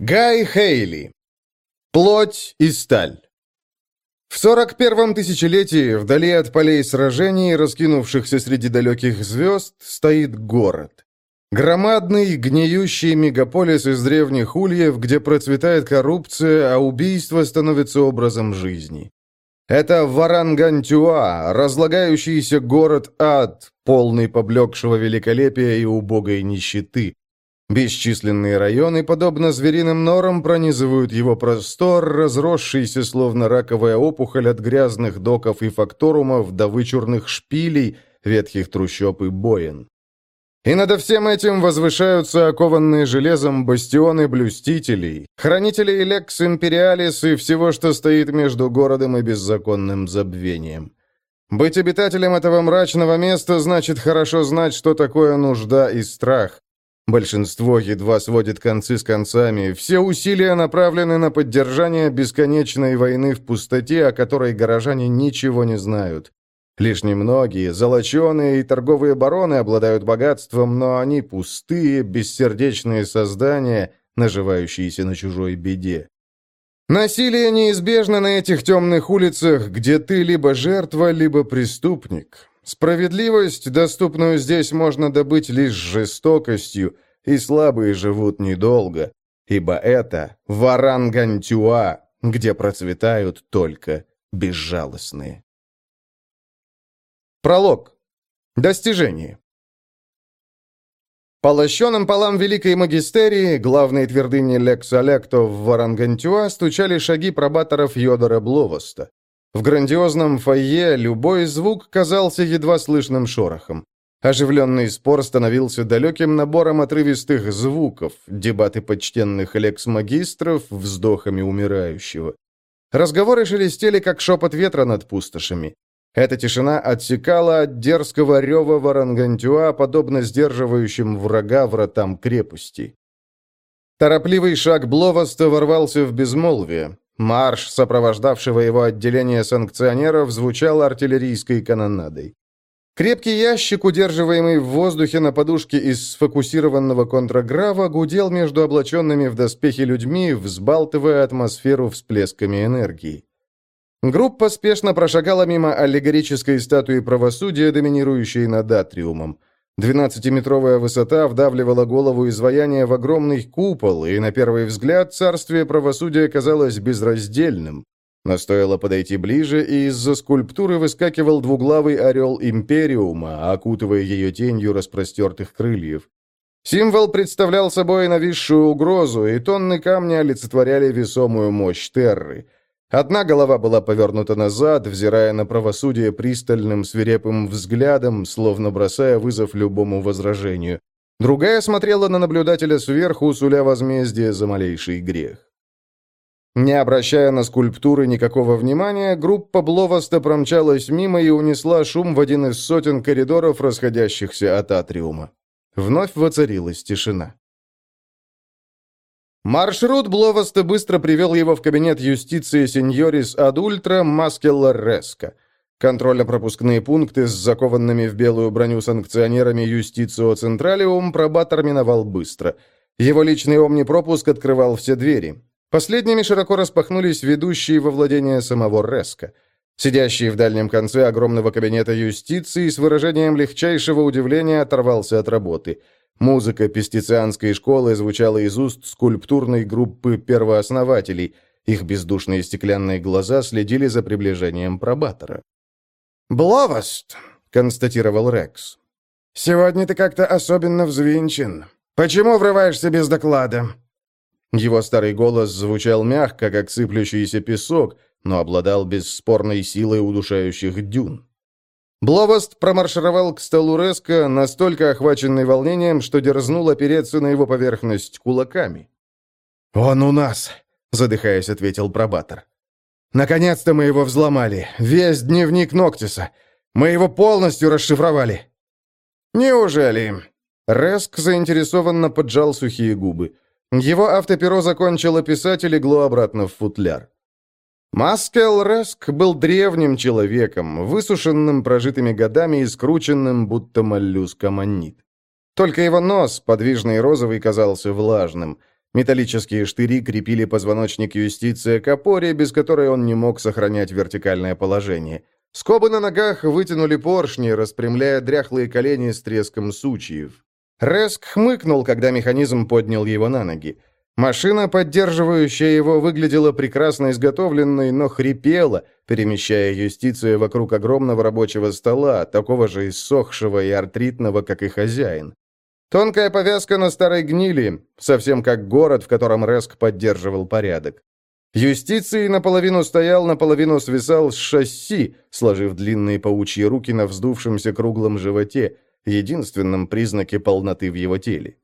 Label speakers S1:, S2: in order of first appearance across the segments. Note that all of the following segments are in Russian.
S1: Гай Хейли. Плоть и сталь. В 41-м тысячелетии, вдали от полей сражений, раскинувшихся среди далеких звезд, стоит город. Громадный, гниющий мегаполис из древних ульев, где процветает коррупция, а убийство становится образом жизни. Это Варангантюа, разлагающийся город-ад, полный поблекшего великолепия и убогой нищеты. Бесчисленные районы, подобно звериным норам, пронизывают его простор, разросшийся, словно раковая опухоль от грязных доков и факторумов до вычурных шпилей, ветхих трущоб и боен. И над всем этим возвышаются окованные железом бастионы блюстителей, хранителей Лекс Империалис и всего, что стоит между городом и беззаконным забвением. Быть обитателем этого мрачного места значит хорошо знать, что такое нужда и страх, Большинство едва сводит концы с концами. Все усилия направлены на поддержание бесконечной войны в пустоте, о которой горожане ничего не знают. Лишь немногие, золоченые и торговые бароны обладают богатством, но они пустые, бессердечные создания, наживающиеся на чужой беде. Насилие неизбежно на этих темных улицах, где ты либо жертва, либо преступник. Справедливость, доступную здесь, можно добыть лишь жестокостью, и слабые живут недолго, ибо это Варангантюа, где процветают только безжалостные. Пролог. Достижение. По полам Великой Магистерии, главной твердыни Лекс-Алекто в Варангантюа, стучали шаги пробаторов Йодора Бловоста. В грандиозном фойе любой звук казался едва слышным шорохом. Оживленный спор становился далеким набором отрывистых звуков, дебаты почтенных лекс-магистров, вздохами умирающего. Разговоры шелестели, как шепот ветра над пустошами. Эта тишина отсекала от дерзкого рева Варангантюа, подобно сдерживающим врага вратам крепости. Торопливый шаг Бловоста ворвался в безмолвие. Марш, сопровождавшего его отделение санкционеров, звучал артиллерийской канонадой. Крепкий ящик, удерживаемый в воздухе на подушке из сфокусированного контраграва, гудел между облаченными в доспехи людьми, взбалтывая атмосферу всплесками энергии. Группа спешно прошагала мимо аллегорической статуи правосудия, доминирующей над атриумом. Двенадцатиметровая высота вдавливала голову изваяния в огромный купол, и на первый взгляд царствие правосудия казалось безраздельным. Но стоило подойти ближе, и из-за скульптуры выскакивал двуглавый орел Империума, окутывая ее тенью распростертых крыльев. Символ представлял собой нависшую угрозу, и тонны камня олицетворяли весомую мощь Терры — Одна голова была повернута назад, взирая на правосудие пристальным свирепым взглядом, словно бросая вызов любому возражению. Другая смотрела на наблюдателя сверху, суля возмездие за малейший грех. Не обращая на скульптуры никакого внимания, группа Бловоста промчалась мимо и унесла шум в один из сотен коридоров, расходящихся от атриума. Вновь воцарилась тишина. Маршрут Бловоста быстро привел его в кабинет юстиции сеньорис Адультра Маскелла Реско. Контрольно-пропускные пункты с закованными в белую броню санкционерами Юстицио Централиум пробатор миновал быстро. Его личный омнипропуск открывал все двери. Последними широко распахнулись ведущие во владение самого Реско. Сидящий в дальнем конце огромного кабинета юстиции с выражением легчайшего удивления оторвался от работы – Музыка пестицианской школы звучала из уст скульптурной группы первооснователей. Их бездушные стеклянные глаза следили за приближением пробатора.
S2: «Бловост», — констатировал Рекс. «Сегодня ты как-то особенно взвинчен. Почему врываешься без доклада?»
S1: Его старый голос звучал мягко, как сыплющийся песок, но обладал бесспорной силой удушающих дюн. Бловост промаршировал к столу Реска, настолько охваченный волнением, что дерзнул опереться на его поверхность кулаками.
S2: «Он у нас», — задыхаясь, ответил пробатор. «Наконец-то мы его взломали. Весь дневник Ноктиса. Мы его полностью расшифровали».
S1: «Неужели?» Реск заинтересованно поджал сухие губы. Его автоперо закончило писать и легло обратно в футляр. Маскел Реск был древним человеком, высушенным прожитыми годами и скрученным, будто моллюск аммонит. Только его нос, подвижный и розовый, казался влажным. Металлические штыри крепили позвоночник юстиция к опоре, без которой он не мог сохранять вертикальное положение. Скобы на ногах вытянули поршни, распрямляя дряхлые колени с треском сучьев. Реск хмыкнул, когда механизм поднял его на ноги. Машина, поддерживающая его, выглядела прекрасно изготовленной, но хрипела, перемещая юстицию вокруг огромного рабочего стола, такого же иссохшего и артритного, как и хозяин. Тонкая повязка на старой гнили, совсем как город, в котором Реск поддерживал порядок. Юстиции наполовину стоял, наполовину свисал с шасси, сложив длинные паучьи руки на вздувшемся круглом животе, единственном признаке полноты в его теле.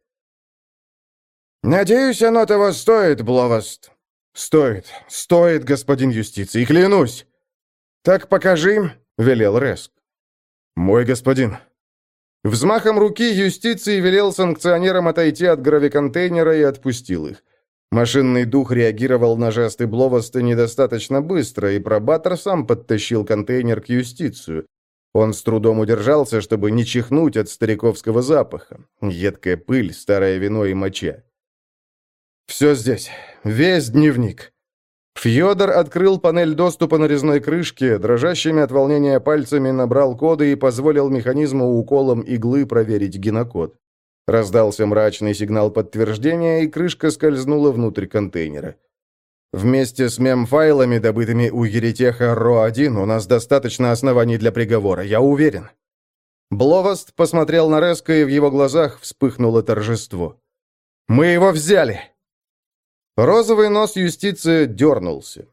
S2: «Надеюсь, оно того стоит, Бловост».
S1: «Стоит, стоит, господин юстиции, клянусь!»
S2: «Так покажи», — велел Реск.
S1: «Мой господин». Взмахом руки юстиции велел санкционерам отойти от гравиконтейнера и отпустил их. Машинный дух реагировал на жесты Бловоста недостаточно быстро, и пробатор сам подтащил контейнер к юстицию. Он с трудом удержался, чтобы не чихнуть от стариковского запаха. Едкая пыль, старое вино и моча. Все здесь. Весь дневник. Фьодор открыл панель доступа на резной крышке, дрожащими от волнения пальцами набрал коды и позволил механизму уколом иглы проверить генокод. Раздался мрачный сигнал подтверждения, и крышка скользнула внутрь контейнера. Вместе с мем-файлами, добытыми у Еретеха РО-1, у нас достаточно оснований для приговора, я уверен. Бловост посмотрел на Реска, и в его глазах вспыхнуло торжество. «Мы его взяли!» Розовый нос юстиции дернулся.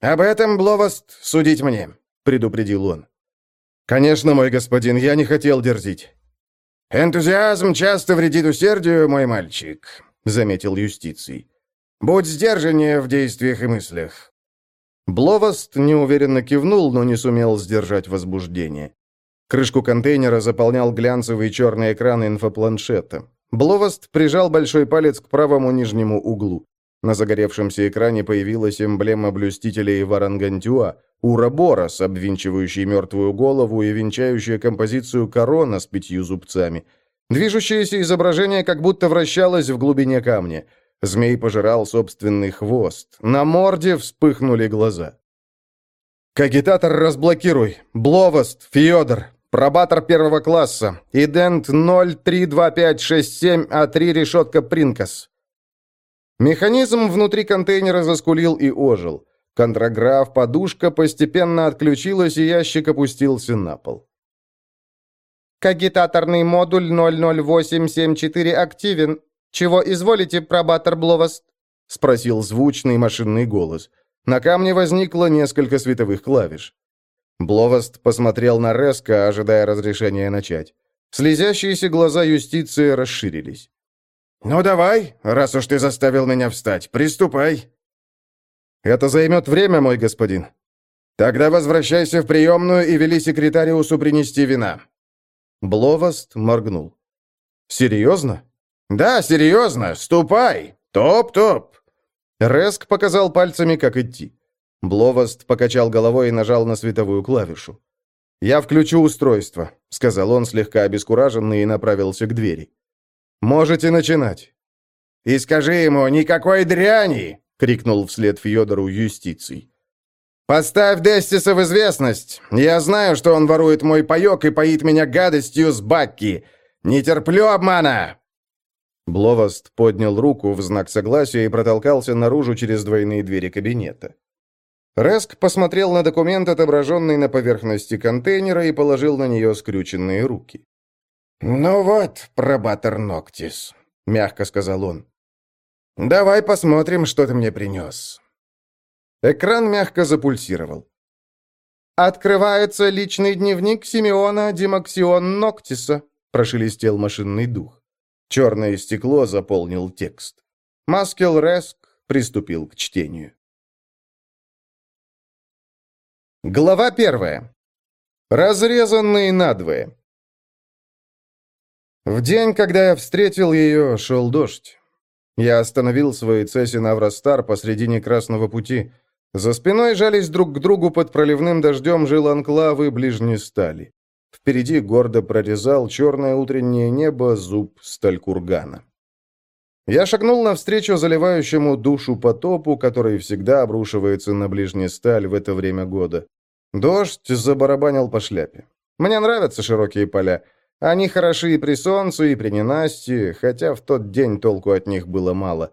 S2: «Об этом, Бловост, судить мне», — предупредил он.
S1: «Конечно, мой господин, я не хотел дерзить».
S2: «Энтузиазм часто вредит усердию, мой мальчик», — заметил юстиций. «Будь сдержаннее в действиях и мыслях».
S1: Бловост неуверенно кивнул, но не сумел сдержать возбуждение. Крышку контейнера заполнял глянцевый черный экран инфопланшета. Бловост прижал большой палец к правому нижнему углу. На загоревшемся экране появилась эмблема блюстителей Варангантюа, Ураборос, обвинчивающий мертвую голову и венчающая композицию корона с пятью зубцами. Движущееся изображение как будто вращалось в глубине камня. Змей пожирал собственный хвост. На морде вспыхнули глаза. «Кагитатор разблокируй! Бловост! Фьодор! Пробатор первого класса! Идент 032567А3 решетка Принкас!» Механизм внутри контейнера заскулил и ожил. Контраграф, подушка постепенно отключилась, и ящик опустился на пол.
S3: «Кагитаторный модуль 00874 активен. Чего изволите, пробатор Бловост?»
S1: — спросил звучный машинный голос. На камне возникло несколько световых клавиш. Бловост посмотрел на Реска, ожидая разрешения начать. Слезящиеся глаза юстиции расширились.
S2: «Ну давай, раз уж ты заставил меня встать, приступай».
S1: «Это займет время, мой господин».
S2: «Тогда возвращайся в приемную и вели секретариусу принести вина».
S1: Бловост моргнул. «Серьезно?»
S2: «Да, серьезно. Ступай. Топ-топ».
S1: Реск показал пальцами, как идти. Бловост покачал головой и нажал на световую клавишу. «Я включу устройство», — сказал он, слегка обескураженный, и направился к двери. «Можете начинать».
S2: «И скажи ему, никакой дряни!» — крикнул вслед Фьодору юстиций. «Поставь Дестиса в известность. Я знаю, что он ворует мой паёк и поит меня гадостью с бакки. Не терплю обмана!»
S1: Бловост поднял руку в знак согласия и протолкался наружу через двойные двери кабинета. Реск посмотрел на документ, отображенный на поверхности контейнера, и положил на нее скрюченные руки.
S2: «Ну вот, пробатор Ноктис», — мягко сказал он. «Давай посмотрим, что ты мне принес».
S1: Экран мягко запульсировал.
S3: «Открывается личный дневник Симеона Димаксион Ноктиса», — прошелестел машинный дух.
S1: Черное стекло заполнил текст. Маскел Реск приступил к чтению. Глава первая. Разрезанные надвое. В день, когда я встретил ее, шел дождь. Я остановил свой Цесин Авростар посредине Красного пути. За спиной жались друг к другу под проливным дождем жил анклавы ближней стали. Впереди гордо прорезал черное утреннее небо зуб сталькургана. Я шагнул навстречу заливающему душу потопу, который всегда обрушивается на ближний сталь в это время года. Дождь забарабанил по шляпе. Мне нравятся широкие поля. Они хороши и при солнце, и при ненастье, хотя в тот день толку от них было мало.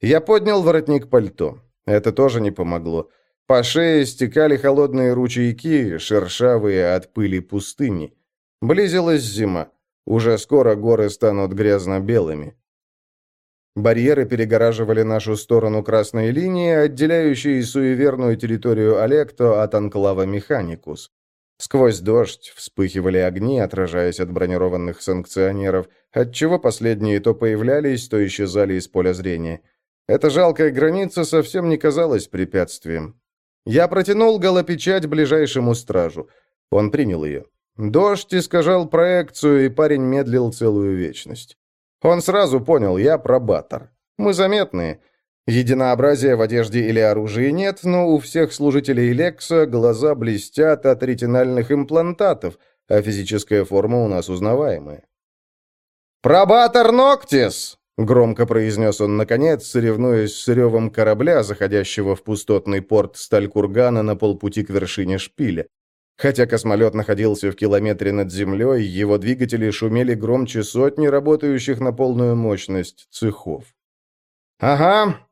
S1: Я поднял воротник пальто. Это тоже не помогло. По шее стекали холодные ручейки, шершавые от пыли пустыни. Близилась зима. Уже скоро горы станут грязно-белыми. Барьеры перегораживали нашу сторону красной линии, отделяющей суеверную территорию Олекто от анклава Механикус. Сквозь дождь вспыхивали огни, отражаясь от бронированных санкционеров, отчего последние то появлялись, то исчезали из поля зрения. Эта жалкая граница совсем не казалась препятствием. Я протянул голопечать ближайшему стражу. Он принял ее. Дождь искажал проекцию, и парень медлил целую вечность. Он сразу понял, я пробатор. Мы заметные. Единообразия в одежде или оружии нет, но у всех служителей Лекса глаза блестят от ретинальных имплантатов, а физическая форма у нас узнаваемая. «Пробатор Ноктис!» — громко произнес он наконец, соревнуясь с ревом корабля, заходящего в пустотный порт Сталькургана на полпути к вершине шпиля. Хотя космолет находился в километре над землей, его двигатели шумели громче сотни работающих на полную мощность цехов. «Ага!»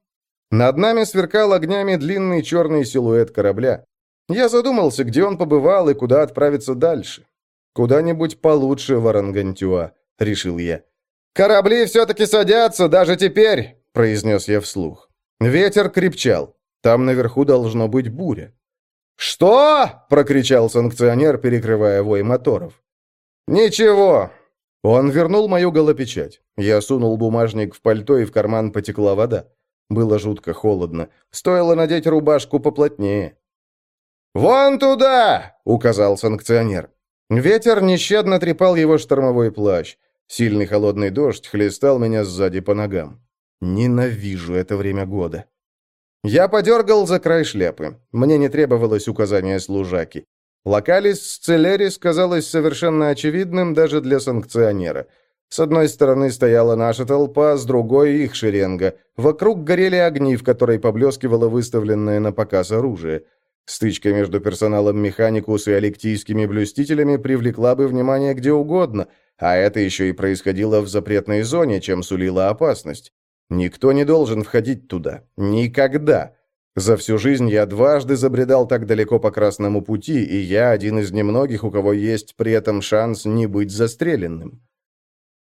S1: Над нами сверкал огнями длинный черный силуэт корабля. Я задумался, где он побывал и куда отправиться дальше. «Куда-нибудь получше Варангантюа», — решил я. «Корабли все-таки садятся, даже теперь!» — произнес я вслух. Ветер крепчал. Там наверху должно быть буря. «Что?» — прокричал санкционер, перекрывая вой моторов. «Ничего». Он вернул мою голопечать. Я сунул бумажник в пальто, и в карман потекла вода. Было жутко холодно. Стоило надеть рубашку поплотнее. «Вон туда!» — указал санкционер. Ветер нещадно трепал его штормовой плащ. Сильный холодный дождь хлестал меня сзади по ногам. Ненавижу это время года. Я подергал за край шляпы. Мне не требовалось указания служаки. Локалис Целерис казалось совершенно очевидным даже для санкционера. С одной стороны стояла наша толпа, с другой — их шеренга. Вокруг горели огни, в которой поблескивало выставленное на показ оружие. Стычка между персоналом Механикус и алектийскими блюстителями привлекла бы внимание где угодно, а это еще и происходило в запретной зоне, чем сулила опасность. Никто не должен входить туда. Никогда. За всю жизнь я дважды забредал так далеко по Красному пути, и я один из немногих, у кого есть при этом шанс не быть застреленным.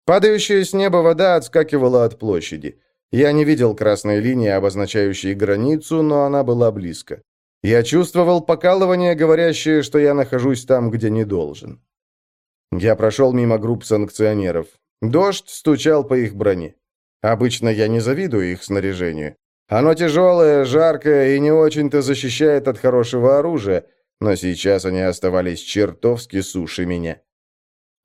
S1: Падающая с неба вода отскакивала от площади. Я не видел красной линии, обозначающей границу, но она была близко. Я чувствовал покалывание, говорящее, что я нахожусь там, где не должен. Я прошел мимо групп санкционеров. Дождь стучал по их броне. Обычно я не завидую их снаряжению. Оно тяжелое, жаркое и не очень-то защищает от хорошего оружия, но сейчас они оставались чертовски суши меня.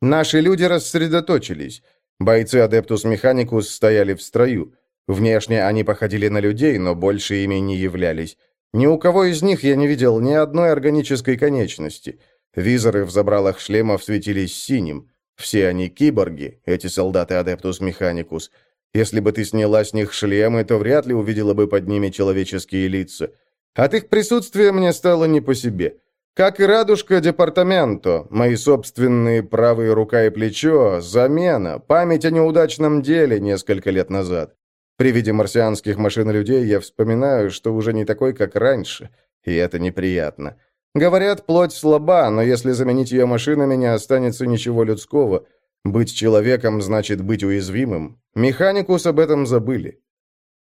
S1: Наши люди рассредоточились. Бойцы Адептус Механикус стояли в строю. Внешне они походили на людей, но больше ими не являлись. Ни у кого из них я не видел ни одной органической конечности. Визоры в забралах шлемов светились синим. Все они киборги, эти солдаты Адептус Механикус. Если бы ты сняла с них шлемы, то вряд ли увидела бы под ними человеческие лица. От их присутствия мне стало не по себе. Как и радужка департаменто, мои собственные правые рука и плечо, замена, память о неудачном деле несколько лет назад. При виде марсианских машин и людей я вспоминаю, что уже не такой, как раньше, и это неприятно. Говорят, плоть слаба, но если заменить ее машинами, не останется ничего людского – быть человеком значит быть уязвимым. Механикус об этом забыли.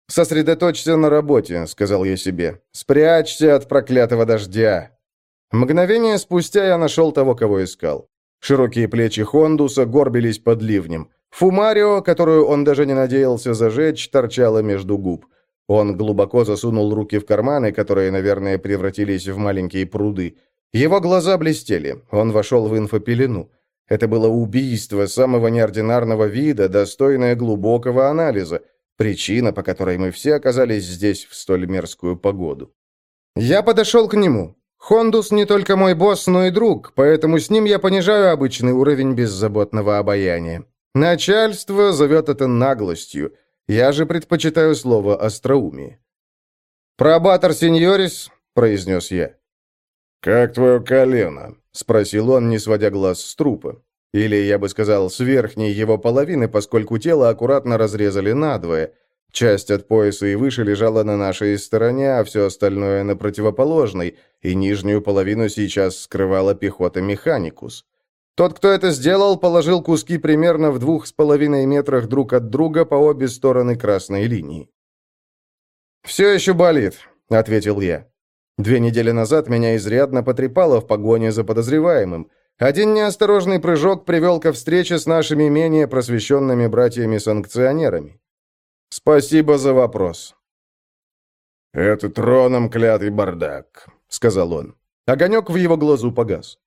S1: «Сосредоточься на работе», — сказал я себе. «Спрячься от проклятого дождя». Мгновение спустя я нашел того, кого искал. Широкие плечи Хондуса горбились под ливнем. Фумарио, которую он даже не надеялся зажечь, торчала между губ. Он глубоко засунул руки в карманы, которые, наверное, превратились в маленькие пруды. Его глаза блестели. Он вошел в инфопелену. Это было убийство самого неординарного вида, достойное глубокого анализа, причина, по которой мы все оказались здесь в столь мерзкую погоду. Я подошел к нему. Хондус не только мой босс, но и друг, поэтому с ним я понижаю обычный уровень беззаботного обаяния. Начальство зовет это наглостью. Я же предпочитаю слово «остроумие». «Пробатор сеньорис», — произнес я.
S2: «Как твое колено?»
S1: — спросил он, не сводя глаз с трупа. Или, я бы сказал, с верхней его половины, поскольку тело аккуратно разрезали надвое. Часть от пояса и выше лежала на нашей стороне, а все остальное на противоположной, и нижнюю половину сейчас скрывала пехота «Механикус». Тот, кто это сделал, положил куски примерно в двух с половиной метрах друг от друга по обе стороны красной линии. «Все еще болит», — ответил я. Две недели назад меня изрядно потрепало в погоне за подозреваемым. Один неосторожный прыжок привел ко встрече с нашими менее просвещенными братьями-санкционерами. Спасибо за вопрос.
S2: «Это троном клятый бардак», — сказал он.
S1: Огонек в его глазу погас.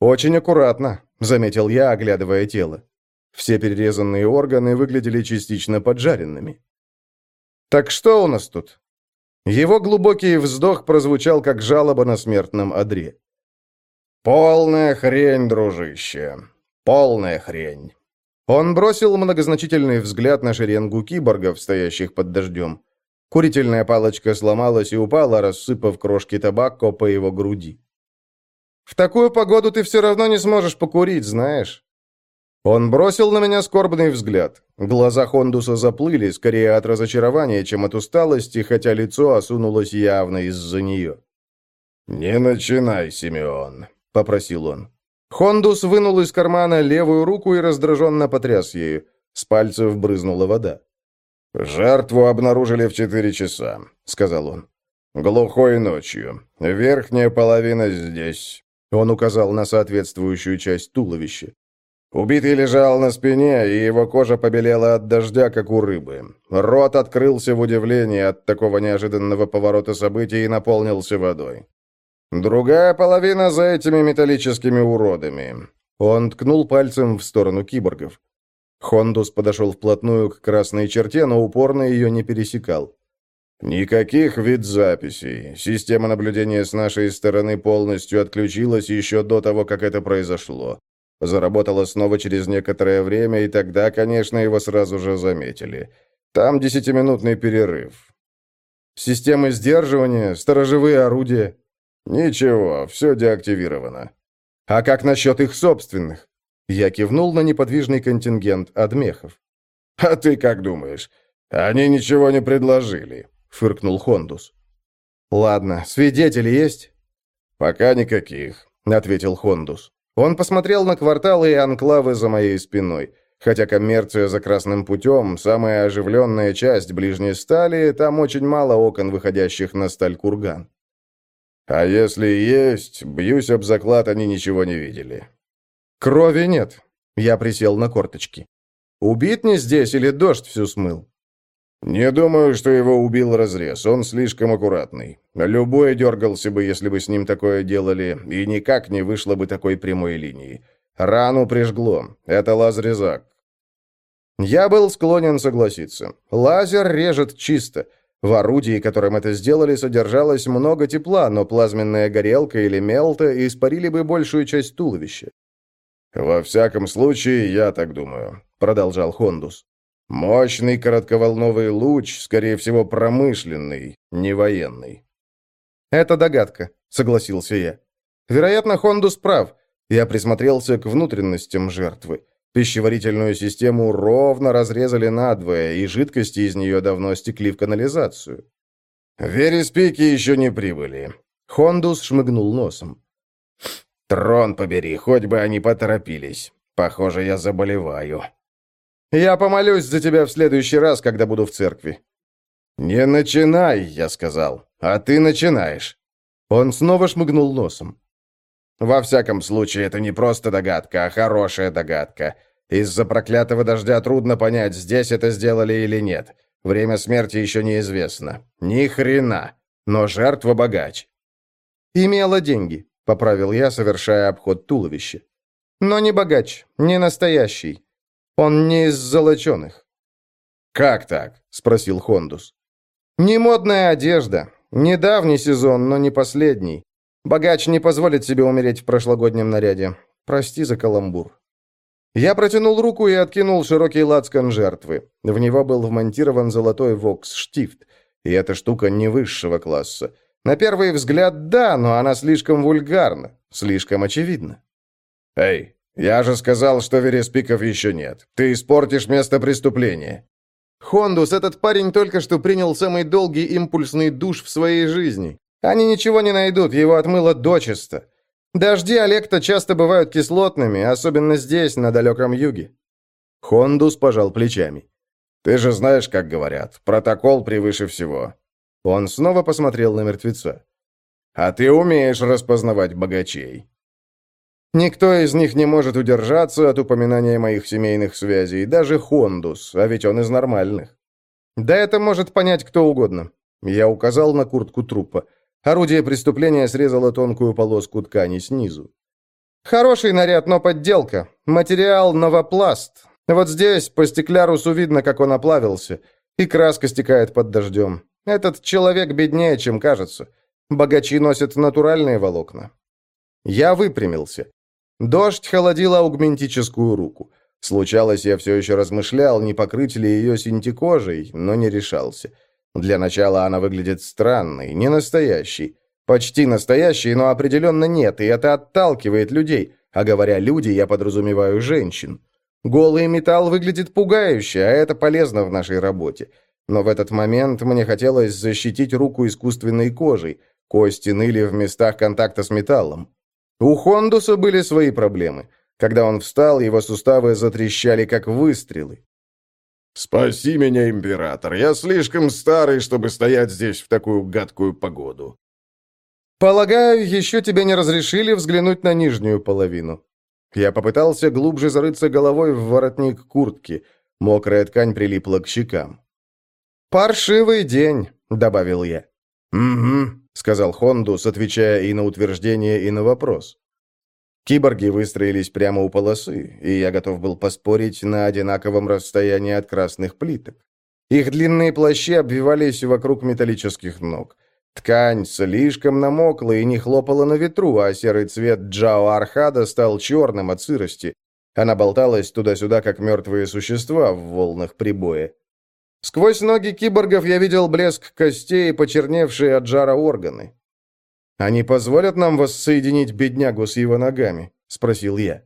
S1: «Очень аккуратно», — заметил я, оглядывая тело. Все перерезанные органы выглядели частично поджаренными. «Так что у нас тут?» Его глубокий вздох прозвучал, как жалоба на смертном одре.
S2: «Полная хрень, дружище. Полная хрень».
S1: Он бросил многозначительный взгляд на шеренгу киборгов, стоящих под дождем. Курительная палочка сломалась и упала, рассыпав крошки табако по его груди. В такую погоду ты все равно не сможешь покурить, знаешь». Он бросил на меня скорбный взгляд. Глаза Хондуса заплыли, скорее от разочарования, чем от усталости, хотя лицо осунулось явно из-за нее.
S2: «Не начинай, Симеон», — попросил он.
S1: Хондус вынул из кармана левую руку и раздраженно потряс ею. С пальцев брызнула вода.
S2: «Жертву обнаружили в четыре часа», — сказал он. «Глухой ночью. Верхняя половина здесь.
S1: Он указал на соответствующую часть туловища.
S2: Убитый лежал на спине, и его кожа побелела от дождя, как у рыбы. Рот открылся в удивлении от такого неожиданного поворота событий и наполнился водой. Другая половина за этими металлическими уродами.
S1: Он ткнул пальцем в сторону киборгов. Хондус подошел вплотную к красной черте, но упорно ее не пересекал.
S2: Никаких вид-записей. Система наблюдения с нашей стороны полностью отключилась еще до того, как это произошло. Заработала снова через некоторое время, и тогда, конечно, его сразу же заметили. Там десятиминутный перерыв.
S1: Системы сдерживания, сторожевые орудия.
S2: Ничего, все деактивировано.
S1: А как насчет их собственных? Я кивнул на неподвижный контингент адмехов.
S2: А ты как думаешь? Они ничего не предложили
S1: фыркнул Хондус. «Ладно, свидетели есть?»
S2: «Пока никаких», — ответил Хондус.
S1: Он посмотрел на кварталы и анклавы за моей спиной. Хотя коммерция за красным путем, самая оживленная часть ближней стали, там очень мало окон, выходящих на сталь курган.
S2: А если есть, бьюсь об заклад, они ничего не видели.
S1: Крови нет. Я присел на корточки. Убит не здесь или дождь всю смыл?
S2: «Не думаю, что его убил разрез. Он слишком аккуратный. Любой дергался бы, если бы с ним такое делали, и никак не вышло бы такой прямой линии. Рану прижгло. Это лазрезак».
S1: Я был склонен согласиться. Лазер режет чисто. В орудии, которым это сделали, содержалось много тепла, но плазменная горелка или мелта испарили бы большую часть туловища.
S2: «Во всяком случае, я так думаю», — продолжал Хондус. Мощный коротковолновый луч, скорее всего, промышленный, не военный.
S1: «Это догадка», — согласился я. «Вероятно, Хондус прав. Я присмотрелся к внутренностям жертвы. Пищеварительную систему ровно разрезали надвое, и жидкости из нее давно стекли в канализацию».
S2: «Вереспики еще не прибыли».
S1: Хондус шмыгнул носом.
S2: «Трон побери, хоть бы они поторопились. Похоже, я заболеваю».
S1: Я помолюсь за тебя в следующий раз, когда буду в церкви».
S2: «Не начинай», — я сказал, — «а ты начинаешь».
S1: Он снова шмыгнул носом.
S2: «Во всяком случае, это не просто догадка, а хорошая догадка. Из-за проклятого дождя трудно понять, здесь это сделали или нет. Время смерти еще неизвестно. Ни хрена. Но жертва богач».
S1: «Имела деньги», — поправил я, совершая обход туловища. «Но не богач, не настоящий. Он не из золоченых».
S2: «Как так?» — спросил Хондус.
S1: «Не модная одежда. Недавний сезон, но не последний. Богач не позволит себе умереть в прошлогоднем наряде. Прости за каламбур». Я протянул руку и откинул широкий лацкан жертвы. В него был вмонтирован золотой вокс-штифт. И эта штука не высшего класса. На первый взгляд, да, но она слишком вульгарна, слишком очевидна.
S2: «Эй, я же сказал, что вереспиков еще нет. Ты испортишь место преступления».
S1: «Хондус, этот парень только что принял самый долгий импульсный душ в своей жизни. Они ничего не найдут, его отмыло дочисто. Дожди Олекта часто бывают кислотными, особенно здесь, на далеком юге».
S2: Хондус пожал плечами. «Ты же знаешь, как говорят, протокол превыше всего».
S1: Он снова посмотрел на мертвеца.
S2: «А ты умеешь распознавать богачей».
S1: Никто из них не может удержаться от упоминания моих семейных связей, даже Хондус, а ведь он из нормальных. Да это может понять кто угодно. Я указал на куртку трупа. Орудие преступления срезало тонкую полоску ткани снизу. Хороший наряд, но подделка. Материал новопласт. Вот здесь по стеклярусу видно, как он оплавился. И краска стекает под дождем. Этот человек беднее, чем кажется. Богачи носят натуральные волокна. Я выпрямился. Дождь холодил аугментическую руку. Случалось, я все еще размышлял, не покрыть ли ее синтекожей, но не решался. Для начала она выглядит странной, не настоящей. Почти настоящей, но определенно нет, и это отталкивает людей. А говоря «люди», я подразумеваю женщин. Голый металл выглядит пугающе, а это полезно в нашей работе. Но в этот момент мне хотелось защитить руку искусственной кожей. Кости ныли в местах контакта с металлом. У Хондуса были свои проблемы. Когда он встал, его суставы затрещали, как выстрелы.
S2: «Спаси меня, император! Я слишком старый, чтобы стоять здесь в такую гадкую погоду!»
S1: «Полагаю, еще тебе не разрешили взглянуть на нижнюю половину». Я попытался глубже зарыться головой в воротник куртки. Мокрая ткань прилипла к щекам. «Паршивый день», — добавил я.
S2: «Угу», — сказал Хондус, отвечая и на утверждение, и на вопрос.
S1: Киборги выстроились прямо у полосы, и я готов был поспорить на одинаковом расстоянии от красных плиток. Их длинные плащи обвивались вокруг металлических ног. Ткань слишком намокла и не хлопала на ветру, а серый цвет Джао Архада стал черным от сырости. Она болталась туда-сюда, как мертвые существа в волнах прибоя. Сквозь ноги киборгов я видел блеск костей и почерневшие от жара органы. «Они позволят нам воссоединить беднягу с его ногами?» — спросил я.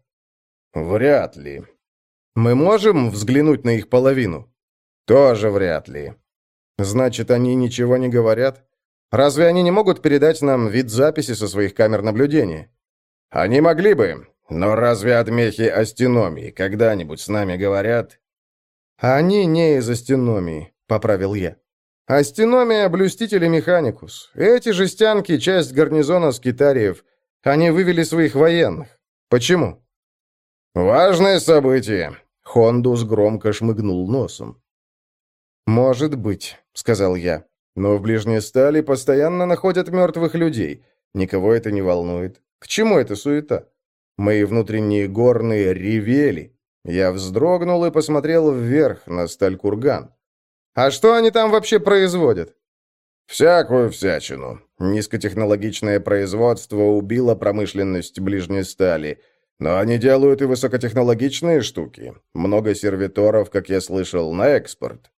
S2: «Вряд ли».
S1: «Мы можем взглянуть на их половину?»
S2: «Тоже вряд ли».
S1: «Значит, они ничего не говорят? Разве они не могут передать нам вид записи со своих камер наблюдения?»
S2: «Они могли бы, но разве отмехи астеномии когда-нибудь с нами говорят?»
S1: «Они не из астеномии», — поправил я. Астеномия — блюстители Механикус. Эти жестянки — часть гарнизона скитариев. Они вывели своих военных. Почему?
S2: «Важное событие», —
S1: Хондус громко шмыгнул носом. «Может быть», — сказал я. «Но в ближней стали постоянно находят мертвых людей. Никого это не волнует. К чему эта суета? Мои внутренние горные ревели. Я вздрогнул и посмотрел вверх на сталь курган. А что они там вообще производят?
S2: Всякую всячину.
S1: Низкотехнологичное производство убило промышленность ближней стали. Но они делают и высокотехнологичные штуки. Много сервиторов, как я слышал, на экспорт.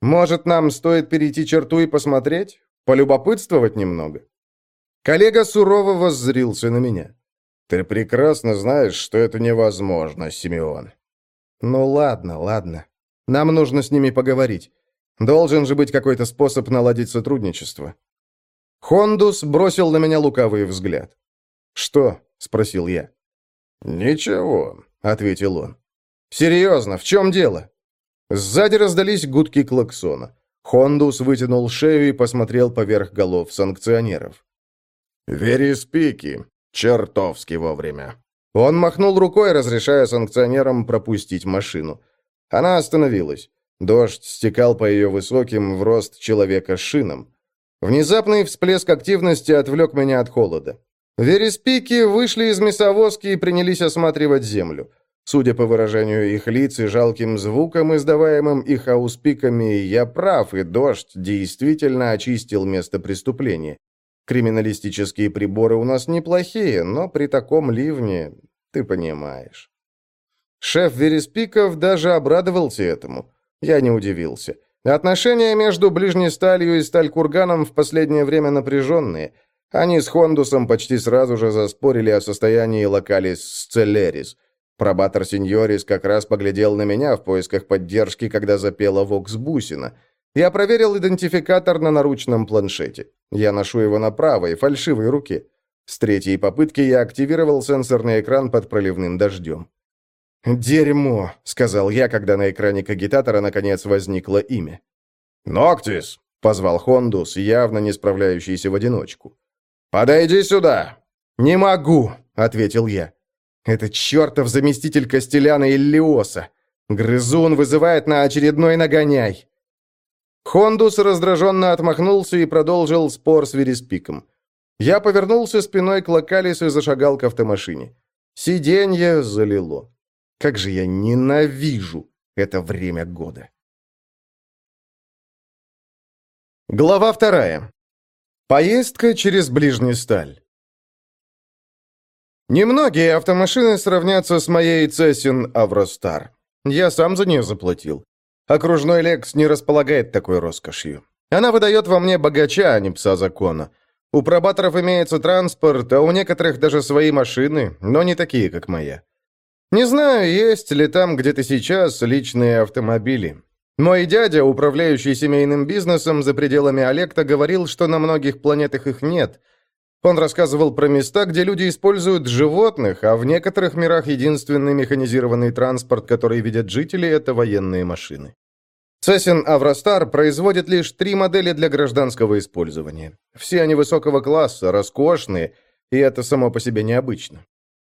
S1: Может, нам стоит перейти черту и посмотреть? Полюбопытствовать немного? Коллега сурово воззрился на меня.
S2: Ты прекрасно знаешь, что это невозможно, Симеон.
S1: Ну ладно, ладно. Нам нужно с ними поговорить. Должен же быть какой-то способ наладить сотрудничество». Хондус бросил на меня лукавый взгляд. «Что?» — спросил я.
S2: «Ничего», — ответил он.
S1: «Серьезно, в чем дело?» Сзади раздались гудки клаксона. Хондус вытянул шею и посмотрел поверх голов санкционеров.
S2: «Вереспики. Чертовски вовремя».
S1: Он махнул рукой, разрешая санкционерам пропустить машину. Она остановилась. Дождь стекал по ее высоким в рост человека шинам. Внезапный всплеск активности отвлек меня от холода. Вереспики вышли из мясовозки и принялись осматривать землю. Судя по выражению их лиц и жалким звукам, издаваемым их ауспиками, я прав, и дождь действительно очистил место преступления. Криминалистические приборы у нас неплохие, но при таком ливне, ты понимаешь. Шеф Вереспиков даже обрадовался этому. Я не удивился. Отношения между ближней сталью и сталькурганом в последнее время напряженные. Они с Хондусом почти сразу же заспорили о состоянии локалис Сцелерис. Пробатор Синьорис как раз поглядел на меня в поисках поддержки, когда запела Вокс Бусина. Я проверил идентификатор на наручном планшете. Я ношу его на правой, фальшивой руке. С третьей попытки я активировал сенсорный экран под проливным дождем. «Дерьмо», — сказал я, когда на экране кагитатора наконец возникло имя.
S2: «Ноктис», — позвал Хондус, явно не справляющийся в одиночку. «Подойди сюда!»
S1: «Не могу», — ответил я. «Это чертов заместитель Костеляна Иллиоса. Грызун вызывает на очередной нагоняй». Хондус раздраженно отмахнулся и продолжил спор с Вереспиком. Я повернулся спиной к Локалис и зашагал к автомашине. Сиденье залило. Как же я ненавижу это время года. Глава вторая. Поездка через ближний сталь. Немногие автомашины сравнятся с моей Цесин Авростар. Я сам за нее заплатил. Окружной Лекс не располагает такой роскошью. Она выдает во мне богача, а не пса закона. У пробаторов имеется транспорт, а у некоторых даже свои машины, но не такие, как моя. Не знаю, есть ли там, где ты сейчас, личные автомобили. Мой дядя, управляющий семейным бизнесом за пределами Олекта, говорил, что на многих планетах их нет. Он рассказывал про места, где люди используют животных, а в некоторых мирах единственный механизированный транспорт, который видят жители, это военные машины. Цесин Авростар производит лишь три модели для гражданского использования. Все они высокого класса, роскошные, и это само по себе необычно.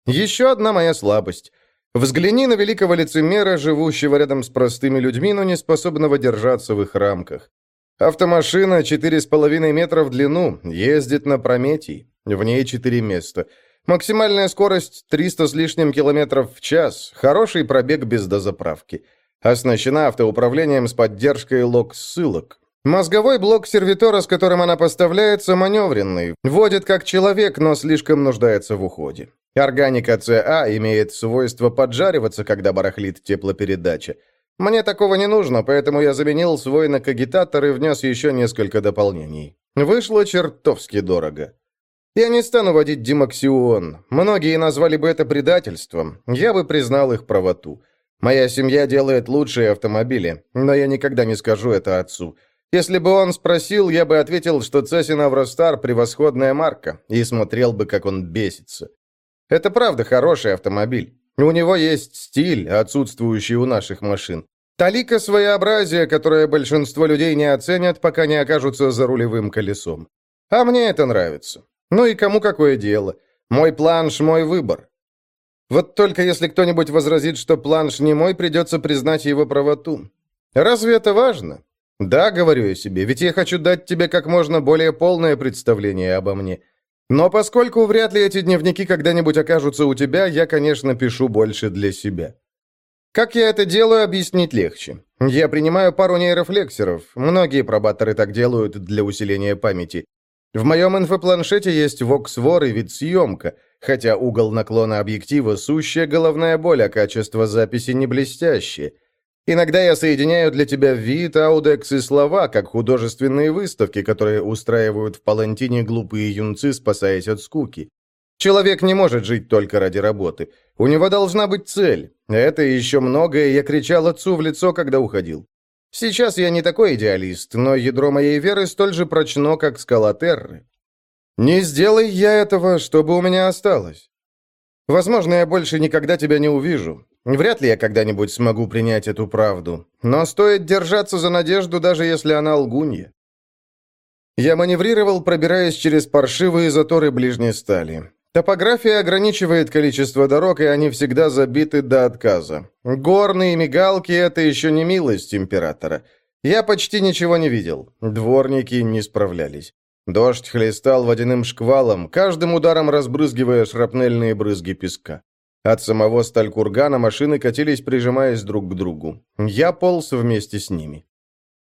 S1: Еще одна моя слабость – Взгляни на великого лицемера, живущего рядом с простыми людьми, но не способного держаться в их рамках. Автомашина 4,5 метра в длину, ездит на Прометий, в ней 4 места. Максимальная скорость 300 с лишним километров в час, хороший пробег без дозаправки. Оснащена автоуправлением с поддержкой лог-ссылок. Мозговой блок сервитора, с которым она поставляется, маневренный. Водит как человек, но слишком нуждается в уходе. Органика ЦА имеет свойство поджариваться, когда барахлит теплопередача. Мне такого не нужно, поэтому я заменил свой на кагитатор и внес еще несколько дополнений. Вышло чертовски дорого. Я не стану водить Димаксион. Многие назвали бы это предательством. Я бы признал их правоту. Моя семья делает лучшие автомобили, но я никогда не скажу это отцу. Если бы он спросил, я бы ответил, что Цесин Авростар – превосходная марка, и смотрел бы, как он бесится. Это правда хороший автомобиль. У него есть стиль, отсутствующий у наших машин. Талика своеобразие, которое большинство людей не оценят, пока не окажутся за рулевым колесом. А мне это нравится. Ну и кому какое дело? Мой планш – мой выбор. Вот только если кто-нибудь возразит, что планш не мой, придется признать его правоту. Разве это важно? Да, говорю я себе, ведь я хочу дать тебе как можно более полное представление обо мне – но поскольку вряд ли эти дневники когда-нибудь окажутся у тебя, я, конечно, пишу больше для себя. Как я это делаю, объяснить легче. Я принимаю пару нейрофлексеров. Многие пробаторы так делают для усиления памяти. В моем инфопланшете есть воксвор и вид съемка, хотя угол наклона объектива – сущая головная боль, а качество записи не блестящее – Иногда я соединяю для тебя вид, аудекс и слова, как художественные выставки, которые устраивают в Палантине глупые юнцы, спасаясь от скуки. Человек не может жить только ради работы. У него должна быть цель. Это еще многое я кричал отцу в лицо, когда уходил. Сейчас я не такой идеалист, но ядро моей веры столь же прочно, как скала Терры. Не сделай я этого, чтобы у меня осталось. Возможно, я больше никогда тебя не увижу. Вряд ли я когда-нибудь смогу принять эту правду, но стоит держаться за надежду, даже если она лгунья. Я маневрировал, пробираясь через паршивые заторы ближней стали. Топография ограничивает количество дорог, и они всегда забиты до отказа. Горные мигалки — это еще не милость императора. Я почти ничего не видел. Дворники не справлялись. Дождь хлестал водяным шквалом, каждым ударом разбрызгивая шрапнельные брызги песка. От самого сталькургана машины катились, прижимаясь друг к другу. Я полз вместе с ними.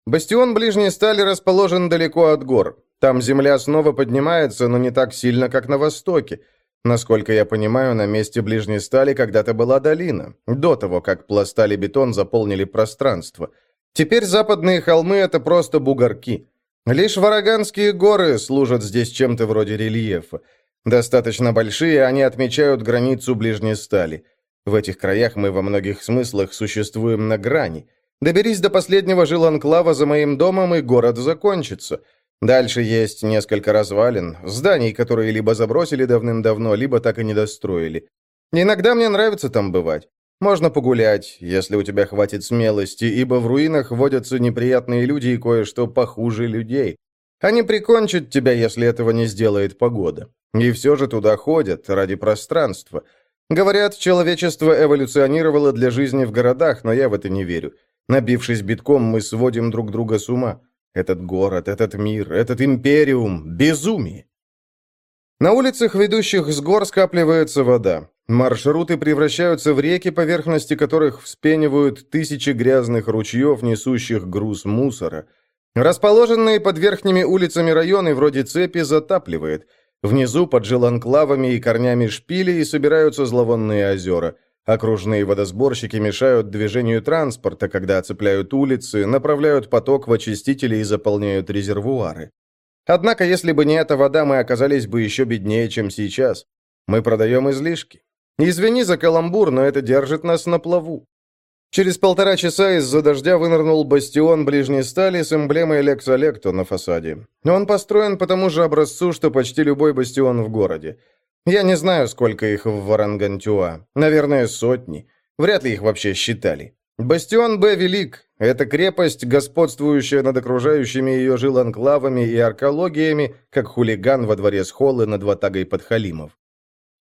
S1: Бастион ближней стали расположен далеко от гор. Там земля снова поднимается, но не так сильно, как на востоке. Насколько я понимаю, на месте ближней стали когда-то была долина, до того, как пластали бетон заполнили пространство. Теперь западные холмы — это просто бугорки. Лишь Вараганские горы служат здесь чем-то вроде рельефа. Достаточно большие, они отмечают границу ближней стали. В этих краях мы во многих смыслах существуем на грани. Доберись до последнего жиланклава за моим домом, и город закончится. Дальше есть несколько развалин, зданий, которые либо забросили давным-давно, либо так и не достроили. Иногда мне нравится там бывать. Можно погулять, если у тебя хватит смелости, ибо в руинах водятся неприятные люди и кое-что похуже людей. Они прикончат тебя, если этого не сделает погода. И все же туда ходят, ради пространства. Говорят, человечество эволюционировало для жизни в городах, но я в это не верю. Набившись битком, мы сводим друг друга с ума. Этот город, этот мир, этот империум — безумие. На улицах, ведущих с гор, скапливается вода. Маршруты превращаются в реки, поверхности которых вспенивают тысячи грязных ручьев, несущих груз мусора. Расположенные под верхними улицами районы вроде цепи затапливает. Внизу, под жиланклавами и корнями шпилей, собираются зловонные озера – Окружные водосборщики мешают движению транспорта, когда оцепляют улицы, направляют поток в очистители и заполняют резервуары. Однако, если бы не эта вода, мы оказались бы еще беднее, чем сейчас. Мы продаем излишки. Извини за каламбур, но это держит нас на плаву. Через полтора часа из-за дождя вынырнул бастион ближней стали с эмблемой Лекс Олекто на фасаде. Он построен по тому же образцу, что почти любой бастион в городе. Я не знаю, сколько их в Варангантюа. Наверное, сотни. Вряд ли их вообще считали. Бастион Б велик. Это крепость, господствующая над окружающими ее жиланклавами и аркологиями, как хулиган во дворе с холлы над ватагой подхалимов.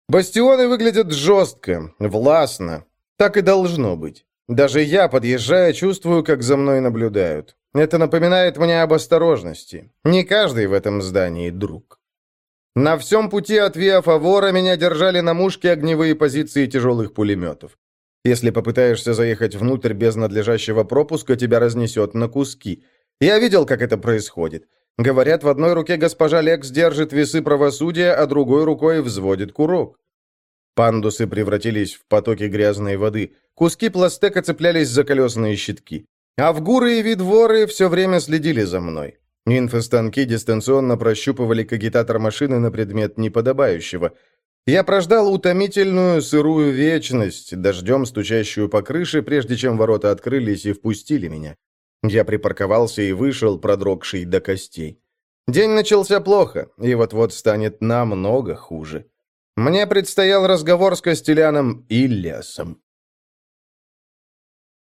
S1: Бастионы выглядят жестко, властно. Так и должно быть. Даже я, подъезжая, чувствую, как за мной наблюдают. Это напоминает мне об осторожности. Не каждый в этом здании друг. На всем пути от Виафавора меня держали на мушке огневые позиции тяжелых пулеметов. Если попытаешься заехать внутрь без надлежащего пропуска, тебя разнесет на куски. Я видел, как это происходит. Говорят, в одной руке госпожа Лекс держит весы правосудия, а другой рукой взводит курок. Пандусы превратились в потоки грязной воды. Куски пластека цеплялись за колесные щитки. А в гуры и видворы все время следили за мной. Инфостанки дистанционно прощупывали кагитатор машины на предмет неподобающего. Я прождал утомительную сырую вечность, дождем стучащую по крыше, прежде чем ворота открылись и впустили меня. Я припарковался и вышел, продрогший до костей. День начался плохо, и вот-вот станет намного хуже. Мне предстоял разговор с Костеляном Ильясом.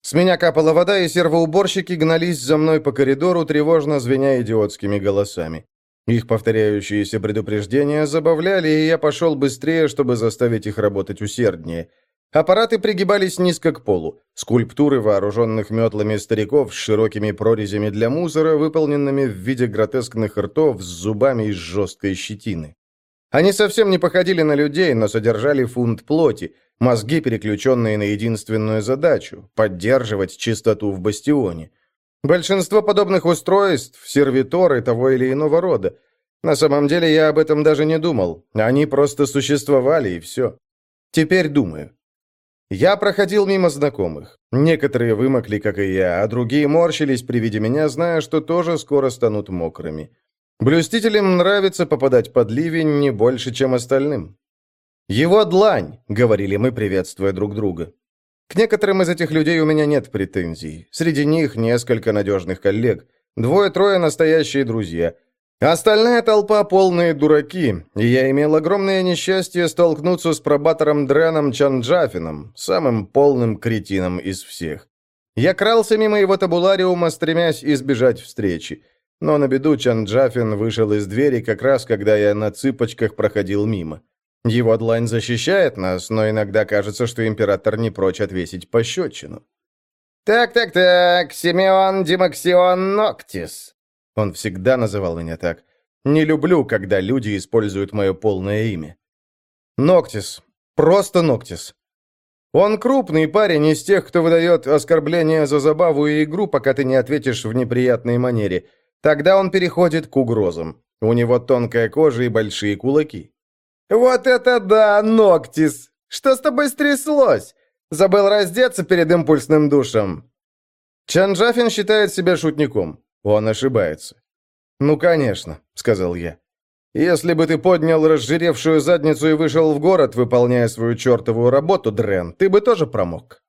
S1: С меня капала вода, и сервоуборщики гнались за мной по коридору, тревожно звеня идиотскими голосами. Их повторяющиеся предупреждения забавляли, и я пошел быстрее, чтобы заставить их работать усерднее. Аппараты пригибались низко к полу. Скульптуры вооруженных метлами стариков с широкими прорезями для мусора, выполненными в виде гротескных ртов с зубами из жесткой щетины. Они совсем не походили на людей, но содержали фунт плоти, мозги, переключенные на единственную задачу – поддерживать чистоту в бастионе. Большинство подобных устройств – сервиторы того или иного рода. На самом деле я об этом даже не думал. Они просто существовали, и все. Теперь думаю. Я проходил мимо знакомых. Некоторые вымокли, как и я, а другие морщились при виде меня, зная, что тоже скоро станут мокрыми. Блюстителям нравится попадать под ливень не больше, чем остальным. «Его длань», — говорили мы, приветствуя друг друга. К некоторым из этих людей у меня нет претензий. Среди них несколько надежных коллег. Двое-трое настоящие друзья. Остальная толпа полные дураки, и я имел огромное несчастье столкнуться с пробатором Дреном Чанджафином, самым полным кретином из всех. Я крался мимо его табулариума, стремясь избежать встречи. Но на беду Чан Джафин вышел из двери как раз, когда я на цыпочках проходил мимо. Его длань защищает нас, но иногда кажется, что император не прочь отвесить пощечину. «Так-так-так, Симеон Димаксион Ноктис». Он всегда называл меня так. Не люблю, когда люди используют мое полное имя. Ноктис. Просто Ноктис. Он крупный парень из тех, кто выдает оскорбления за забаву и игру, пока ты не ответишь в неприятной манере – Тогда он переходит к угрозам. У него тонкая кожа и большие кулаки.
S3: «Вот это да, Ноктис! Что с тобой стряслось? Забыл раздеться перед импульсным душем?»
S1: Чан Джафин считает себя шутником. Он ошибается. «Ну, конечно», — сказал я. «Если бы ты поднял разжиревшую задницу и вышел в город, выполняя свою чертовую работу, Дрен, ты бы тоже промок».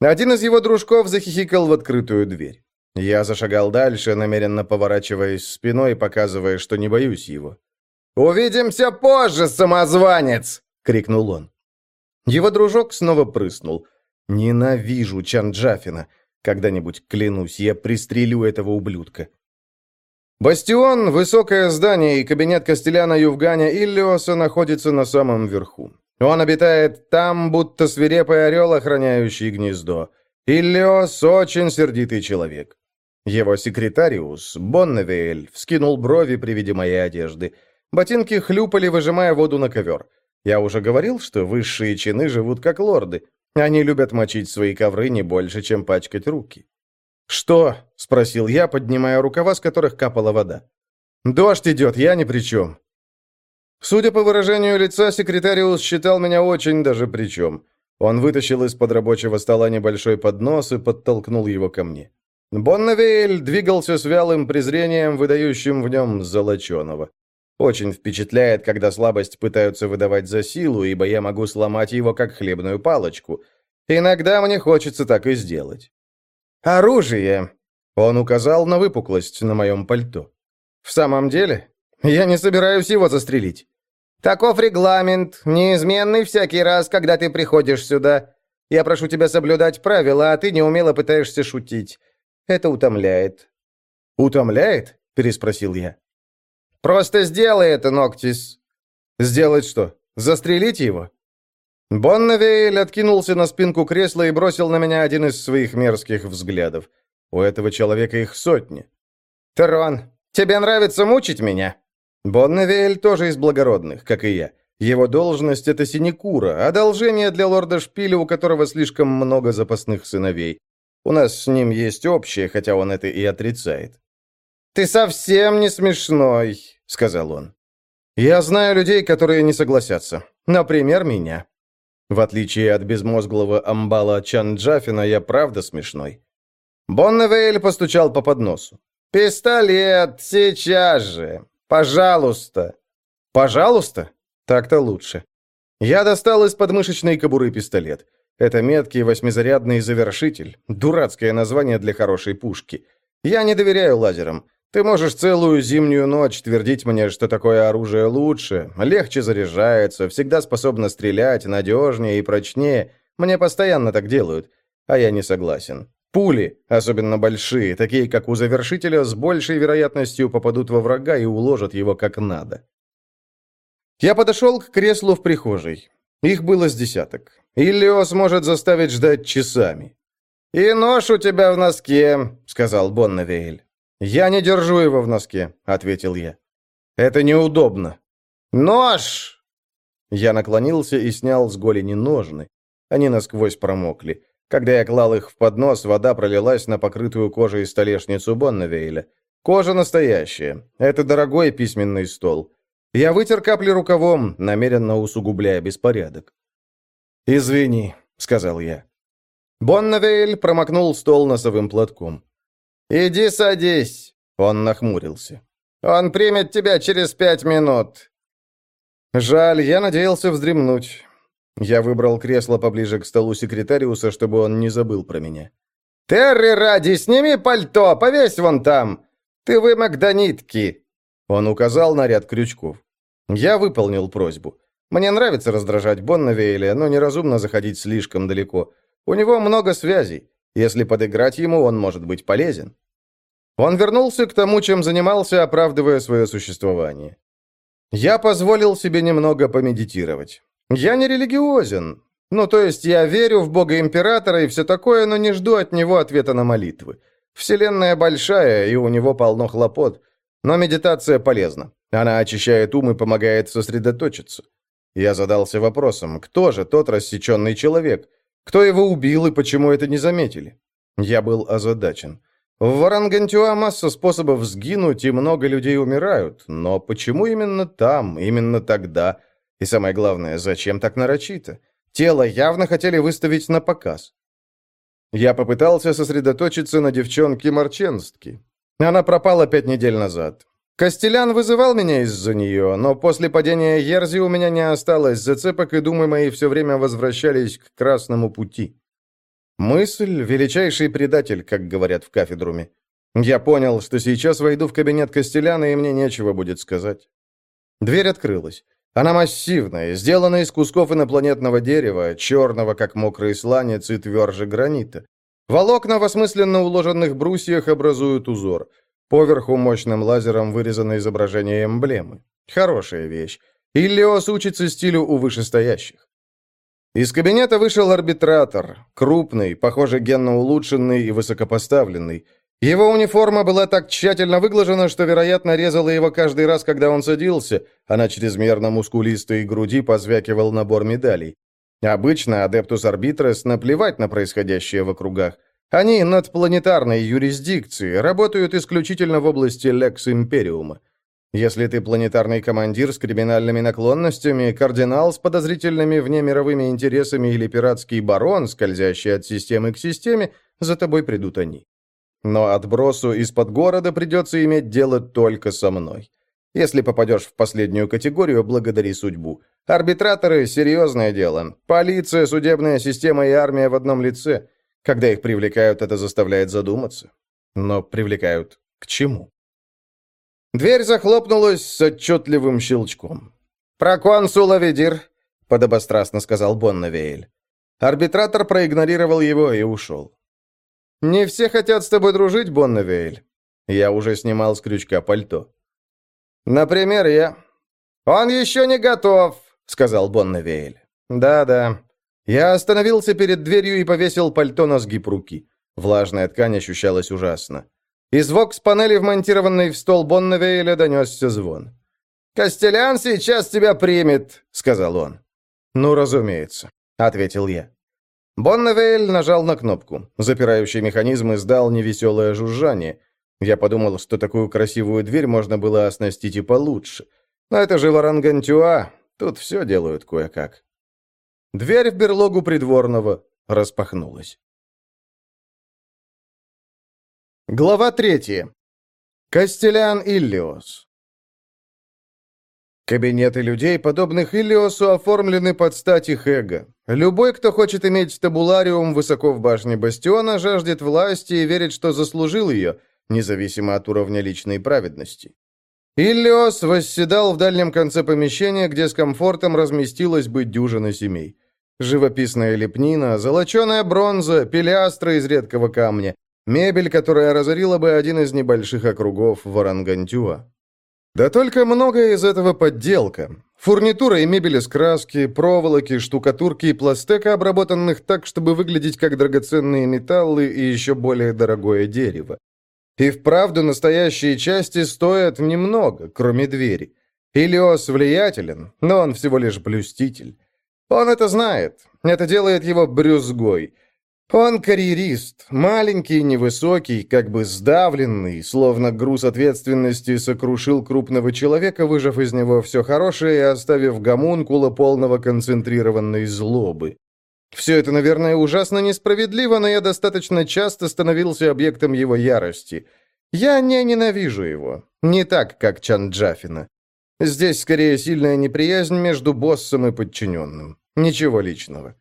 S1: Один из его дружков захихикал в открытую дверь. Я зашагал дальше, намеренно поворачиваясь спиной, показывая, что не боюсь его.
S3: «Увидимся позже, самозванец!» — крикнул он.
S1: Его дружок снова прыснул. «Ненавижу Чанджафина. Когда-нибудь, клянусь, я пристрелю этого ублюдка». Бастион, высокое здание и кабинет Костеляна Ювганя Иллиоса находится на самом верху. Он обитает там, будто свирепый орел, охраняющий гнездо. Иллиос очень сердитый человек. Его секретариус, Бонневеэль, вскинул брови при виде моей одежды. Ботинки хлюпали, выжимая воду на ковер. Я уже говорил, что высшие чины живут как лорды. Они любят мочить свои ковры не больше, чем пачкать руки. «Что?» — спросил я, поднимая рукава, с которых капала вода. «Дождь идет, я ни при чем». Судя по выражению лица, секретариус считал меня очень даже при чем. Он вытащил из-под рабочего стола небольшой поднос и подтолкнул его ко мне. Боннавейль двигался с вялым презрением, выдающим в нем золоченого. Очень впечатляет, когда слабость пытаются выдавать за силу, ибо я могу сломать его, как хлебную палочку. Иногда мне хочется так и сделать. «Оружие!» Он указал на выпуклость на моем пальто. «В самом деле? Я не собираюсь его застрелить». «Таков регламент, неизменный всякий раз, когда ты приходишь сюда. Я прошу тебя соблюдать правила, а ты неумело пытаешься шутить. Это утомляет». «Утомляет?» – переспросил я.
S3: «Просто сделай это, Ноктис».
S1: «Сделать что? Застрелить его?» Боннавейль откинулся на спинку кресла и бросил на меня один из своих мерзких взглядов. У этого человека их сотни.
S3: «Терон, тебе нравится мучить меня?»
S1: Боннавейль тоже из благородных, как и я. Его должность — это синекура, одолжение для лорда Шпиля, у которого слишком много запасных сыновей. У нас с ним есть общее, хотя он это и отрицает.
S3: «Ты совсем не смешной», — сказал он.
S1: «Я знаю людей, которые не согласятся. Например, меня». В отличие от безмозглого амбала Чан Джаффина, я правда смешной. Бонневейль постучал по подносу.
S3: «Пистолет, сейчас же! Пожалуйста!»
S1: «Пожалуйста?» Так-то лучше. Я достал из подмышечной кобуры пистолет. Это меткий восьмизарядный завершитель. Дурацкое название для хорошей пушки. Я не доверяю лазерам. Ты можешь целую зимнюю ночь твердить мне, что такое оружие лучше, легче заряжается, всегда способно стрелять, надежнее и прочнее. Мне постоянно так делают, а я не согласен. Пули, особенно большие, такие как у завершителя, с большей вероятностью попадут во врага и уложат его как надо. Я подошел к креслу в прихожей. Их было с десяток. Иллиос может заставить ждать часами.
S3: «И нож у тебя в носке», — сказал Боннавейль.
S1: «Я не держу его в носке», — ответил я. «Это неудобно».
S3: «Нож!»
S1: Я наклонился и снял с голени ножны. Они насквозь промокли. Когда я клал их в поднос, вода пролилась на покрытую кожей столешницу Боннавейля. Кожа настоящая. Это дорогой письменный стол. Я вытер капли рукавом, намеренно усугубляя беспорядок. «Извини», — сказал я. Боннавейль промокнул стол носовым платком.
S3: «Иди садись!» Он нахмурился. «Он примет тебя через пять минут!»
S1: Жаль, я надеялся вздремнуть. Я выбрал кресло поближе к столу секретариуса, чтобы он не забыл про меня.
S3: «Терри ради, сними пальто, повесь вон там! Ты вымок до нитки!»
S1: Он указал на ряд крючков. Я выполнил просьбу. Мне нравится раздражать Боннавейля, но неразумно заходить слишком далеко. У него много связей. Если подыграть ему, он может быть полезен. Он вернулся к тому, чем занимался, оправдывая свое существование. Я позволил себе немного помедитировать. Я не религиозен. Ну, то есть я верю в Бога Императора и все такое, но не жду от него ответа на молитвы. Вселенная большая, и у него полно хлопот. Но медитация полезна. Она очищает ум и помогает сосредоточиться. Я задался вопросом, кто же тот рассеченный человек? Кто его убил и почему это не заметили? Я был озадачен. В Варангантюа масса способов сгинуть, и много людей умирают. Но почему именно там, именно тогда? И самое главное, зачем так нарочито? Тело явно хотели выставить на показ. Я попытался сосредоточиться на девчонке-марченстке. Она пропала пять недель назад. Костелян вызывал меня из-за нее, но после падения Ерзи у меня не осталось зацепок, и думы мои все время возвращались к красному пути. Мысль — величайший предатель, как говорят в кафедруме. Я понял, что сейчас войду в кабинет Костеляна, и мне нечего будет сказать. Дверь открылась. Она массивная, сделана из кусков инопланетного дерева, черного, как мокрый сланец, и тверже гранита. Волокна в осмысленно уложенных брусьях образуют узор. Поверху мощным лазером вырезано изображение эмблемы. Хорошая вещь. Иллиос учится стилю у вышестоящих. Из кабинета вышел арбитратор, крупный, похоже, генно улучшенный и высокопоставленный. Его униформа была так тщательно выглажена, что, вероятно, резала его каждый раз, когда он садился, а на чрезмерно мускулистой груди позвякивал набор медалей. Обычно Адептус Арбитрес наплевать на происходящее в округах. Они над планетарной юрисдикцией, работают исключительно в области Лекс Империума. Если ты планетарный командир с криминальными наклонностями, кардинал с подозрительными внемировыми интересами или пиратский барон, скользящий от системы к системе, за тобой придут они. Но отбросу из-под города придется иметь дело только со мной. Если попадешь в последнюю категорию, благодари судьбу. Арбитраторы – серьезное дело. Полиция, судебная система и армия в одном лице. Когда их привлекают, это заставляет задуматься. Но привлекают к чему? Дверь захлопнулась с отчетливым щелчком. «Проконсула Ведир», — подобострастно сказал Боннавейль. Арбитратор проигнорировал его и ушел. «Не все хотят с тобой дружить, Боннавейль». Я уже снимал с крючка пальто. «Например, я». «Он еще не готов», — сказал Боннавейль. «Да-да». Я остановился перед дверью и повесил пальто на сгиб руки. Влажная ткань ощущалась ужасно. Из вокс-панели, вмонтированной в стол Боннавейля, донесся звон. «Костелян сейчас тебя примет», — сказал он. «Ну, разумеется», — ответил я. Бонневейль нажал на кнопку. Запирающий механизм издал невеселое жужжание. Я подумал, что такую красивую дверь можно было оснастить и получше. Но это же Варангантюа. Тут все делают кое-как. Дверь в берлогу придворного распахнулась. Глава третья. Костелян Иллиос. Кабинеты людей, подобных Иллиосу, оформлены под стать их эго. Любой, кто хочет иметь табулариум высоко в башне Бастиона, жаждет власти и верит, что заслужил ее, независимо от уровня личной праведности. Иллиос восседал в дальнем конце помещения, где с комфортом разместилась бы дюжина семей. Живописная лепнина, золоченая бронза, пилястры из редкого камня, мебель, которая разорила бы один из небольших округов Варангантюа. Да только многое из этого подделка. Фурнитура и мебель из краски, проволоки, штукатурки и пластека, обработанных так, чтобы выглядеть как драгоценные металлы и еще более дорогое дерево. И вправду настоящие части стоят немного, кроме двери. Илиос влиятелен, но он всего лишь блюститель. Он это знает. Это делает его брюзгой. Он карьерист, маленький, невысокий, как бы сдавленный, словно груз ответственности сокрушил крупного человека, выжав из него все хорошее и оставив гомункула полного концентрированной злобы. Все это, наверное, ужасно несправедливо, но я достаточно часто становился объектом его ярости. Я не ненавижу его. Не так, как Чан Джафина. Здесь скорее сильная неприязнь между боссом и подчиненным. Ничего личного.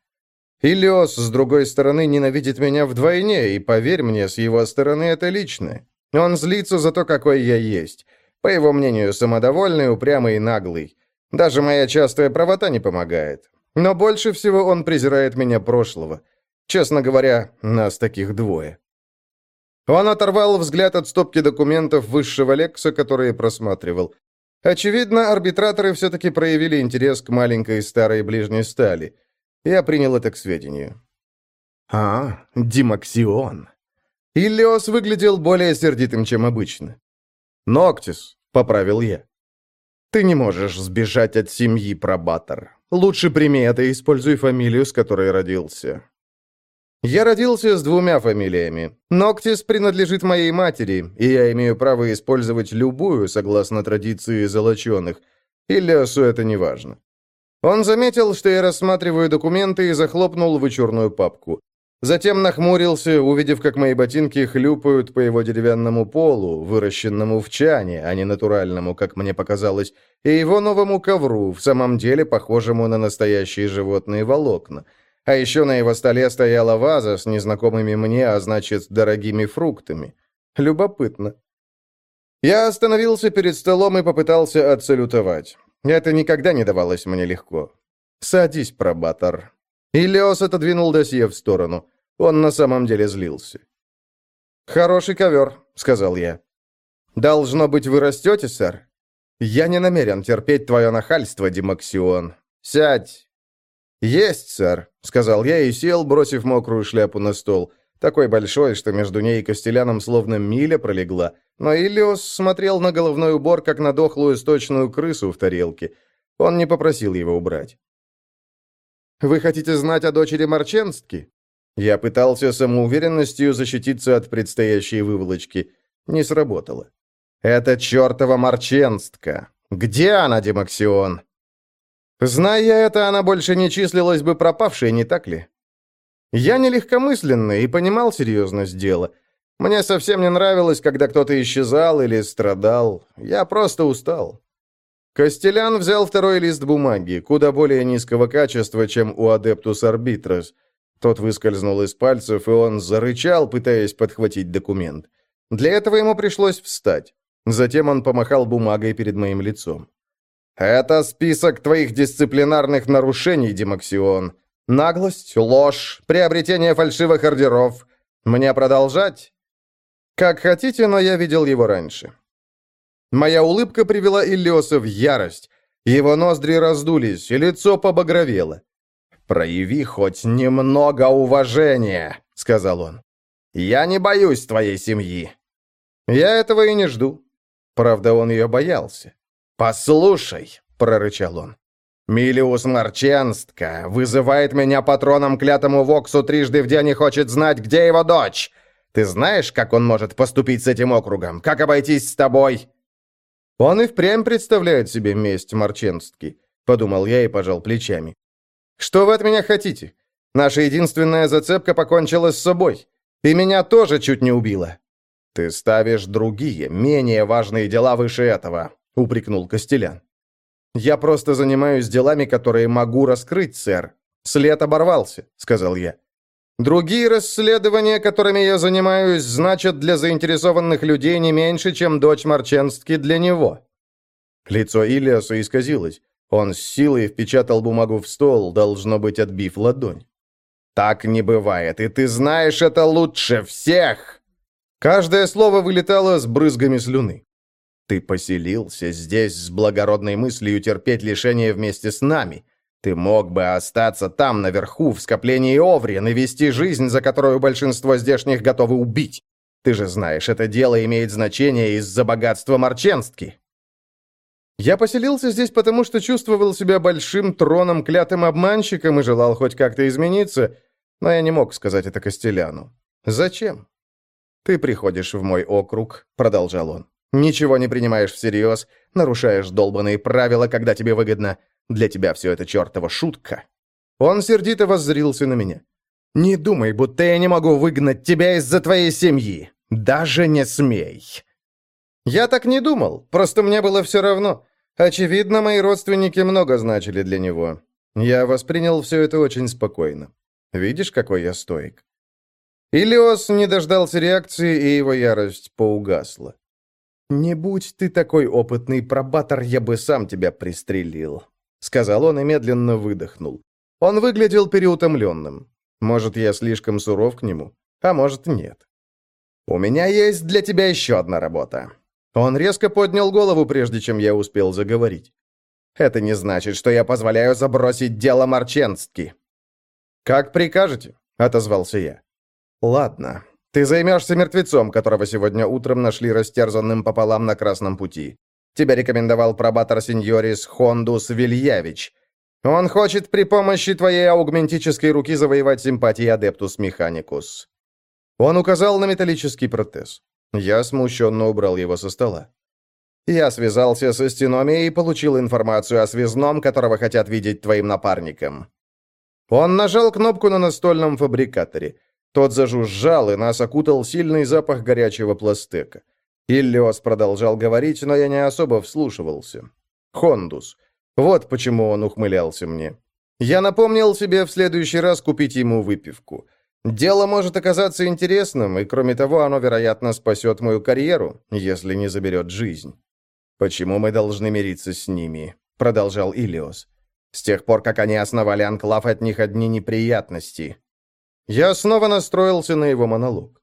S1: Илиос, с другой стороны, ненавидит меня вдвойне, и, поверь мне, с его стороны это личное. Он злится за то, какой я есть. По его мнению, самодовольный, упрямый и наглый. Даже моя частая правота не помогает. Но больше всего он презирает меня прошлого. Честно говоря, нас таких двое. Он оторвал взгляд от стопки документов высшего лекса, которые просматривал. Очевидно, арбитраторы все-таки проявили интерес к маленькой старой ближней стали. Я принял это к сведению. А, Димаксион. Иллиос выглядел более сердитым, чем обычно. «Ноктис», — поправил я. «Ты не можешь сбежать от семьи, пробатор. Лучше прими это и используй фамилию, с которой родился». Я родился с двумя фамилиями. Ноктис принадлежит моей матери, и я имею право использовать любую, согласно традиции золоченых. Иллиосу это не важно. Он заметил, что я рассматриваю документы и захлопнул вычурную папку. Затем нахмурился, увидев, как мои ботинки хлюпают по его деревянному полу, выращенному в чане, а не натуральному, как мне показалось, и его новому ковру, в самом деле похожему на настоящие животные волокна. А еще на его столе стояла ваза с незнакомыми мне, а значит, дорогими фруктами. Любопытно. Я остановился перед столом и попытался отсалютовать. Это никогда не давалось мне легко. «Садись, пробатор». Илиос отодвинул досье в сторону. Он на самом деле злился. «Хороший ковер», — сказал я. «Должно быть, вы растете, сэр? Я не намерен терпеть твое нахальство, Димаксион. Сядь!» «Есть, сэр», — сказал я и сел, бросив мокрую шляпу на стол, такой большой, что между ней и Костеляном словно миля пролегла, но Илиос смотрел на головной убор, как на дохлую сточную крысу в тарелке. Он не попросил его убрать. «Вы хотите знать о дочери Марченстки?» Я пытался самоуверенностью защититься от предстоящей выволочки. Не сработало. «Это чертова Марченстка! Где она, Демаксион?» Зная это, она больше не числилась бы пропавшей, не так ли? Я не легкомысленный и понимал серьезность дела. Мне совсем не нравилось, когда кто-то исчезал или страдал. Я просто устал. Костелян взял второй лист бумаги, куда более низкого качества, чем у Адептус Арбитрос. Тот выскользнул из пальцев, и он зарычал, пытаясь подхватить документ. Для этого ему пришлось встать. Затем он помахал бумагой перед моим лицом. «Это список твоих дисциплинарных нарушений, Демаксион. Наглость, ложь, приобретение фальшивых ордеров. Мне продолжать?» «Как хотите, но я видел его раньше». Моя улыбка привела Иллиоса в ярость. Его ноздри раздулись, и лицо побагровело. «Прояви хоть немного уважения», — сказал он. «Я не боюсь твоей семьи». «Я этого и не жду». Правда, он ее боялся. «Послушай», — прорычал он. «Милиус Марченстка вызывает меня патроном клятому Воксу трижды в день и хочет знать, где его дочь. Ты знаешь, как он может поступить с этим округом? Как обойтись с тобой?» «Он и впрямь представляет себе месть Марченстки», — подумал я и пожал плечами. Что вы от меня хотите? Наша единственная зацепка покончила с собой. И меня тоже чуть не убила». «Ты ставишь другие, менее важные дела выше этого», — упрекнул Костелян. «Я просто занимаюсь делами, которые могу раскрыть, сэр. След оборвался», — сказал я. «Другие расследования, которыми я занимаюсь, значат для заинтересованных людей не меньше, чем дочь Марченстки для него». Лицо Илиаса исказилось. Он с силой впечатал бумагу в стол, должно быть, отбив ладонь. «Так не бывает, и ты знаешь это лучше всех!» Каждое слово вылетало с брызгами слюны. «Ты поселился здесь с благородной мыслью терпеть лишение вместе с нами. Ты мог бы остаться там, наверху, в скоплении Оврин, и вести жизнь, за которую большинство здешних готовы убить. Ты же знаешь, это дело имеет значение из-за богатства Марченстки. Я поселился здесь потому, что чувствовал себя большим троном клятым обманщиком и желал хоть как-то измениться, но я не мог сказать это Костеляну. Зачем? «Ты приходишь в мой округ», — продолжал он. «Ничего не принимаешь всерьез, нарушаешь долбанные правила, когда тебе выгодно. Для тебя все это чертова шутка». Он сердито воззрился на меня. «Не думай, будто я не могу выгнать тебя из-за твоей семьи. Даже не смей». «Я так не думал, просто мне было все равно. Очевидно, мои родственники много значили для него. Я воспринял все это очень спокойно. Видишь, какой я стоик?» Илиос не дождался реакции, и его ярость поугасла. «Не будь ты такой опытный пробатор, я бы сам тебя пристрелил», — сказал он и медленно выдохнул. Он выглядел переутомленным. Может, я слишком суров к нему, а может, нет. «У меня есть для тебя еще одна работа. Он резко поднял голову, прежде чем я успел заговорить. «Это не значит, что я позволяю забросить дело Марченстки». «Как прикажете», — отозвался я. «Ладно. Ты займешься мертвецом, которого сегодня утром нашли растерзанным пополам на Красном пути. Тебя рекомендовал пробатор сеньорис Хондус Вильявич. Он хочет при помощи твоей аугментической руки завоевать симпатии Адептус Механикус». Он указал на металлический протез. Я смущенно убрал его со стола.
S3: Я связался со стеномией и получил информацию о связном, которого хотят видеть твоим напарником». Он нажал кнопку на настольном фабрикаторе. Тот зажужжал, и нас окутал сильный запах горячего пластека. Иллиос продолжал говорить, но я не особо вслушивался. «Хондус. Вот почему он ухмылялся мне. Я напомнил себе в следующий раз купить ему выпивку. Дело может оказаться интересным, и кроме того, оно, вероятно, спасет мою карьеру, если не заберет жизнь. «Почему мы должны мириться с ними?» — продолжал Илиос. «С тех пор, как они основали анклав, от них одни неприятности». Я снова настроился на его монолог.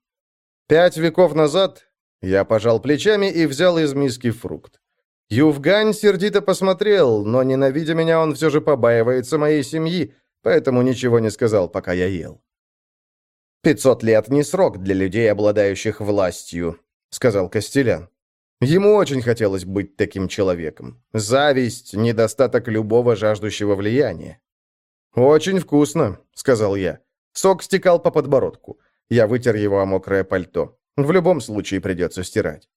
S3: Пять веков назад я пожал плечами и взял из миски фрукт. Ювгань сердито посмотрел, но, ненавидя меня, он все же побаивается моей семьи, поэтому ничего не сказал, пока я ел. «Пятьсот лет не срок для людей, обладающих властью», — сказал Костелян. Ему очень хотелось быть таким человеком. Зависть — недостаток любого жаждущего влияния. «Очень вкусно», — сказал я. Сок стекал по подбородку. Я вытер его о мокрое пальто. В любом случае придется стирать.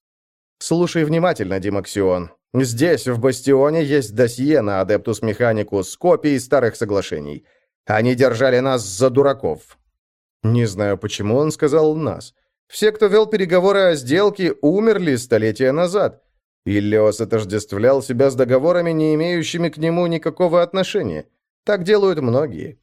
S3: «Слушай внимательно, Димаксион. Здесь, в Бастионе, есть досье на Адептус Механикус, копии старых соглашений. Они держали нас за дураков». Не знаю, почему он сказал «нас». Все, кто вел переговоры о сделке, умерли столетия назад. Иллиос отождествлял себя с договорами, не имеющими к нему никакого отношения. Так делают многие.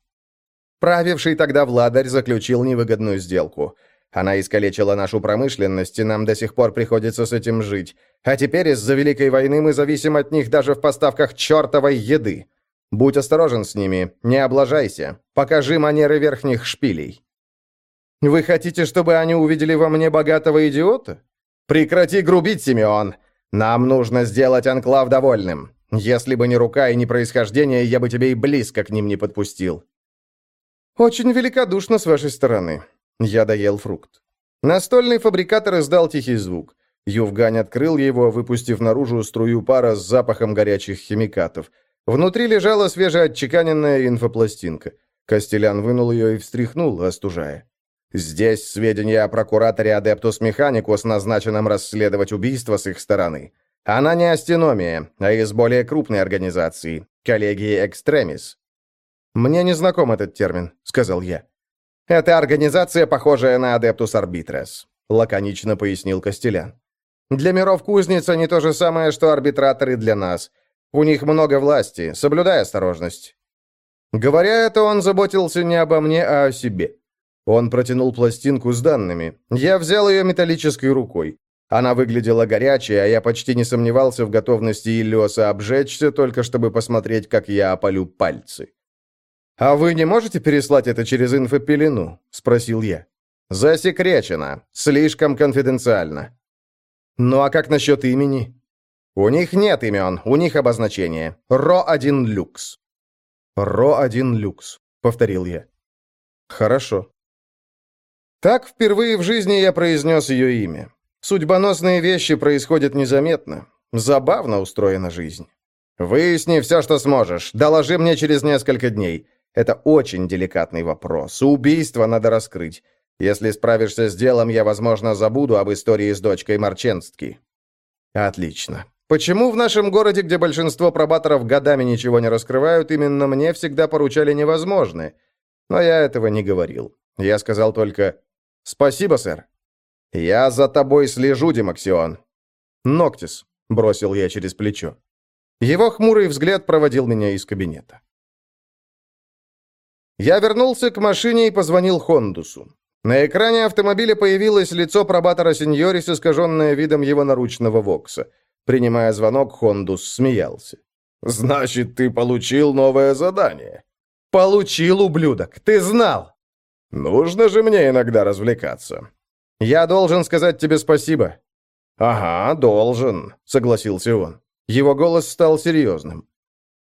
S3: Правивший тогда Владарь заключил невыгодную сделку – она искалечила нашу промышленность, и нам до сих пор приходится с этим жить. А теперь из-за Великой войны мы зависим от них даже в поставках чертовой еды. Будь осторожен с ними, не облажайся. Покажи манеры верхних шпилей. Вы хотите, чтобы они увидели во мне богатого идиота? Прекрати грубить, Симеон. Нам нужно сделать анклав довольным. Если бы не рука и не происхождение, я бы тебе и близко к ним не подпустил. Очень великодушно с вашей стороны. Я доел фрукт. Настольный фабрикатор издал тихий звук. Ювгань открыл его, выпустив наружу струю пара с запахом горячих химикатов. Внутри лежала свежеотчеканенная инфопластинка. Костелян вынул ее и встряхнул, остужая. «Здесь сведения о прокураторе Адептус Механикус, назначенном расследовать убийство с их стороны. Она не астеномия, а из более крупной организации, коллегии Экстремис». «Мне не знаком этот термин», — сказал я. «Это организация, похожая на Адептус Арбитрес», — лаконично пояснил Костелян. «Для миров кузниц они то же самое, что арбитраторы для нас. У них много власти, соблюдай осторожность». Говоря это, он заботился не обо мне, а о себе. Он протянул пластинку с данными. Я взял ее металлической рукой. Она выглядела горячей, а я почти не сомневался в готовности Иллиоса обжечься, только чтобы посмотреть, как я опалю пальцы. «А вы не можете переслать это через инфопелену?» — спросил я. «Засекречено. Слишком конфиденциально». «Ну а как насчет имени?» «У них нет имен, у них обозначение. Ро-1 люкс». «Ро-1 люкс», — повторил я. «Хорошо». Так впервые в жизни я произнес ее имя. Судьбоносные вещи происходят незаметно. Забавно устроена жизнь. «Выясни все, что сможешь. Доложи мне через несколько дней. Это очень деликатный вопрос. Убийство надо раскрыть. Если справишься с делом, я, возможно, забуду об истории с дочкой Марченстки». «Отлично. Почему в нашем городе, где большинство пробаторов годами ничего не раскрывают, именно мне всегда поручали невозможное? Но я этого не говорил. Я сказал только «Спасибо, сэр». «Я за тобой слежу, Демаксион». «Ноктис», — бросил я через плечо. Его хмурый взгляд проводил меня из кабинета. Я вернулся к машине и позвонил Хондусу. На экране автомобиля появилось лицо пробатора Сеньорис, искаженное видом его наручного вокса. Принимая звонок, Хондус смеялся. «Значит, ты получил новое задание?» «Получил, ублюдок! Ты знал!» «Нужно же мне иногда развлекаться». «Я должен сказать тебе спасибо». «Ага, должен», — согласился он. Его голос стал серьезным.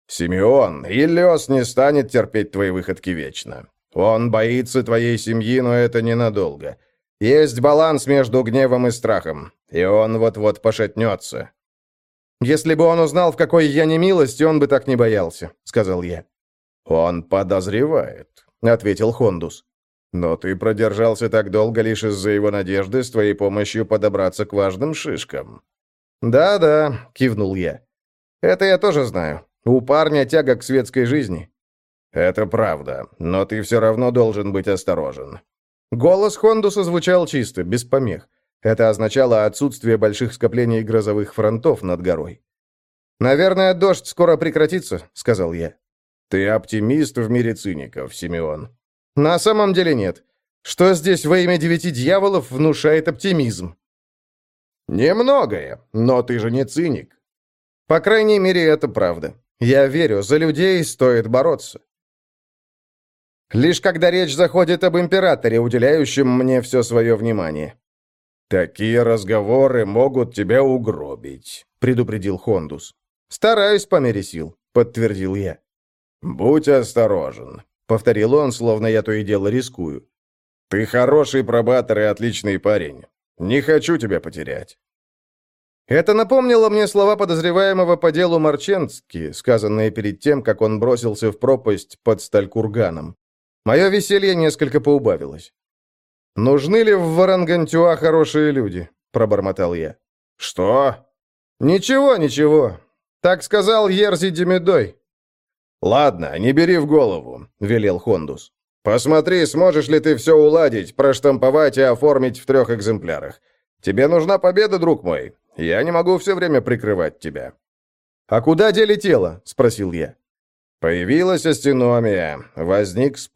S3: «Симеон, Иллиос не станет терпеть твои выходки вечно. Он боится твоей семьи, но это ненадолго. Есть баланс между гневом и страхом, и он вот-вот пошатнется». «Если бы он узнал, в какой я немилости, он бы так не боялся», — сказал я. «Он подозревает», — ответил Хондус. «Но ты продержался так долго лишь из-за его надежды с твоей помощью подобраться к важным шишкам». «Да-да», — кивнул я. «Это я тоже знаю. У парня тяга к светской жизни».
S2: «Это правда, но ты все равно должен быть осторожен».
S3: Голос Хондуса звучал чисто, без помех. Это означало отсутствие больших скоплений грозовых фронтов над горой. «Наверное, дождь скоро прекратится», — сказал я.
S2: «Ты оптимист в мире циников, Симеон».
S3: «На самом деле нет. Что здесь во имя девяти дьяволов внушает оптимизм?»
S2: «Немногое, но ты же не циник».
S3: «По крайней мере, это правда. Я верю, за людей стоит бороться». Лишь когда речь заходит об императоре, уделяющем мне все свое внимание.
S2: «Такие разговоры могут тебя угробить», — предупредил Хондус.
S3: «Стараюсь по мере сил», — подтвердил я.
S2: «Будь осторожен», — повторил он, словно я то и дело рискую. «Ты хороший пробатор и отличный парень. Не хочу тебя потерять».
S3: Это напомнило мне слова подозреваемого по делу Марченски, сказанные перед тем, как он бросился в пропасть под сталь курганом. Мое веселье несколько поубавилось. «Нужны ли в Варангантюа хорошие люди?» — пробормотал я.
S2: «Что?»
S3: «Ничего, ничего. Так сказал Ерзи Демидой».
S2: «Ладно, не бери в голову», — велел Хондус. «Посмотри, сможешь ли ты все уладить, проштамповать и оформить в трех экземплярах. Тебе нужна победа, друг мой. Я не могу все время прикрывать тебя».
S3: «А куда дели тело?» — спросил я.
S2: Появилась астеномия, возник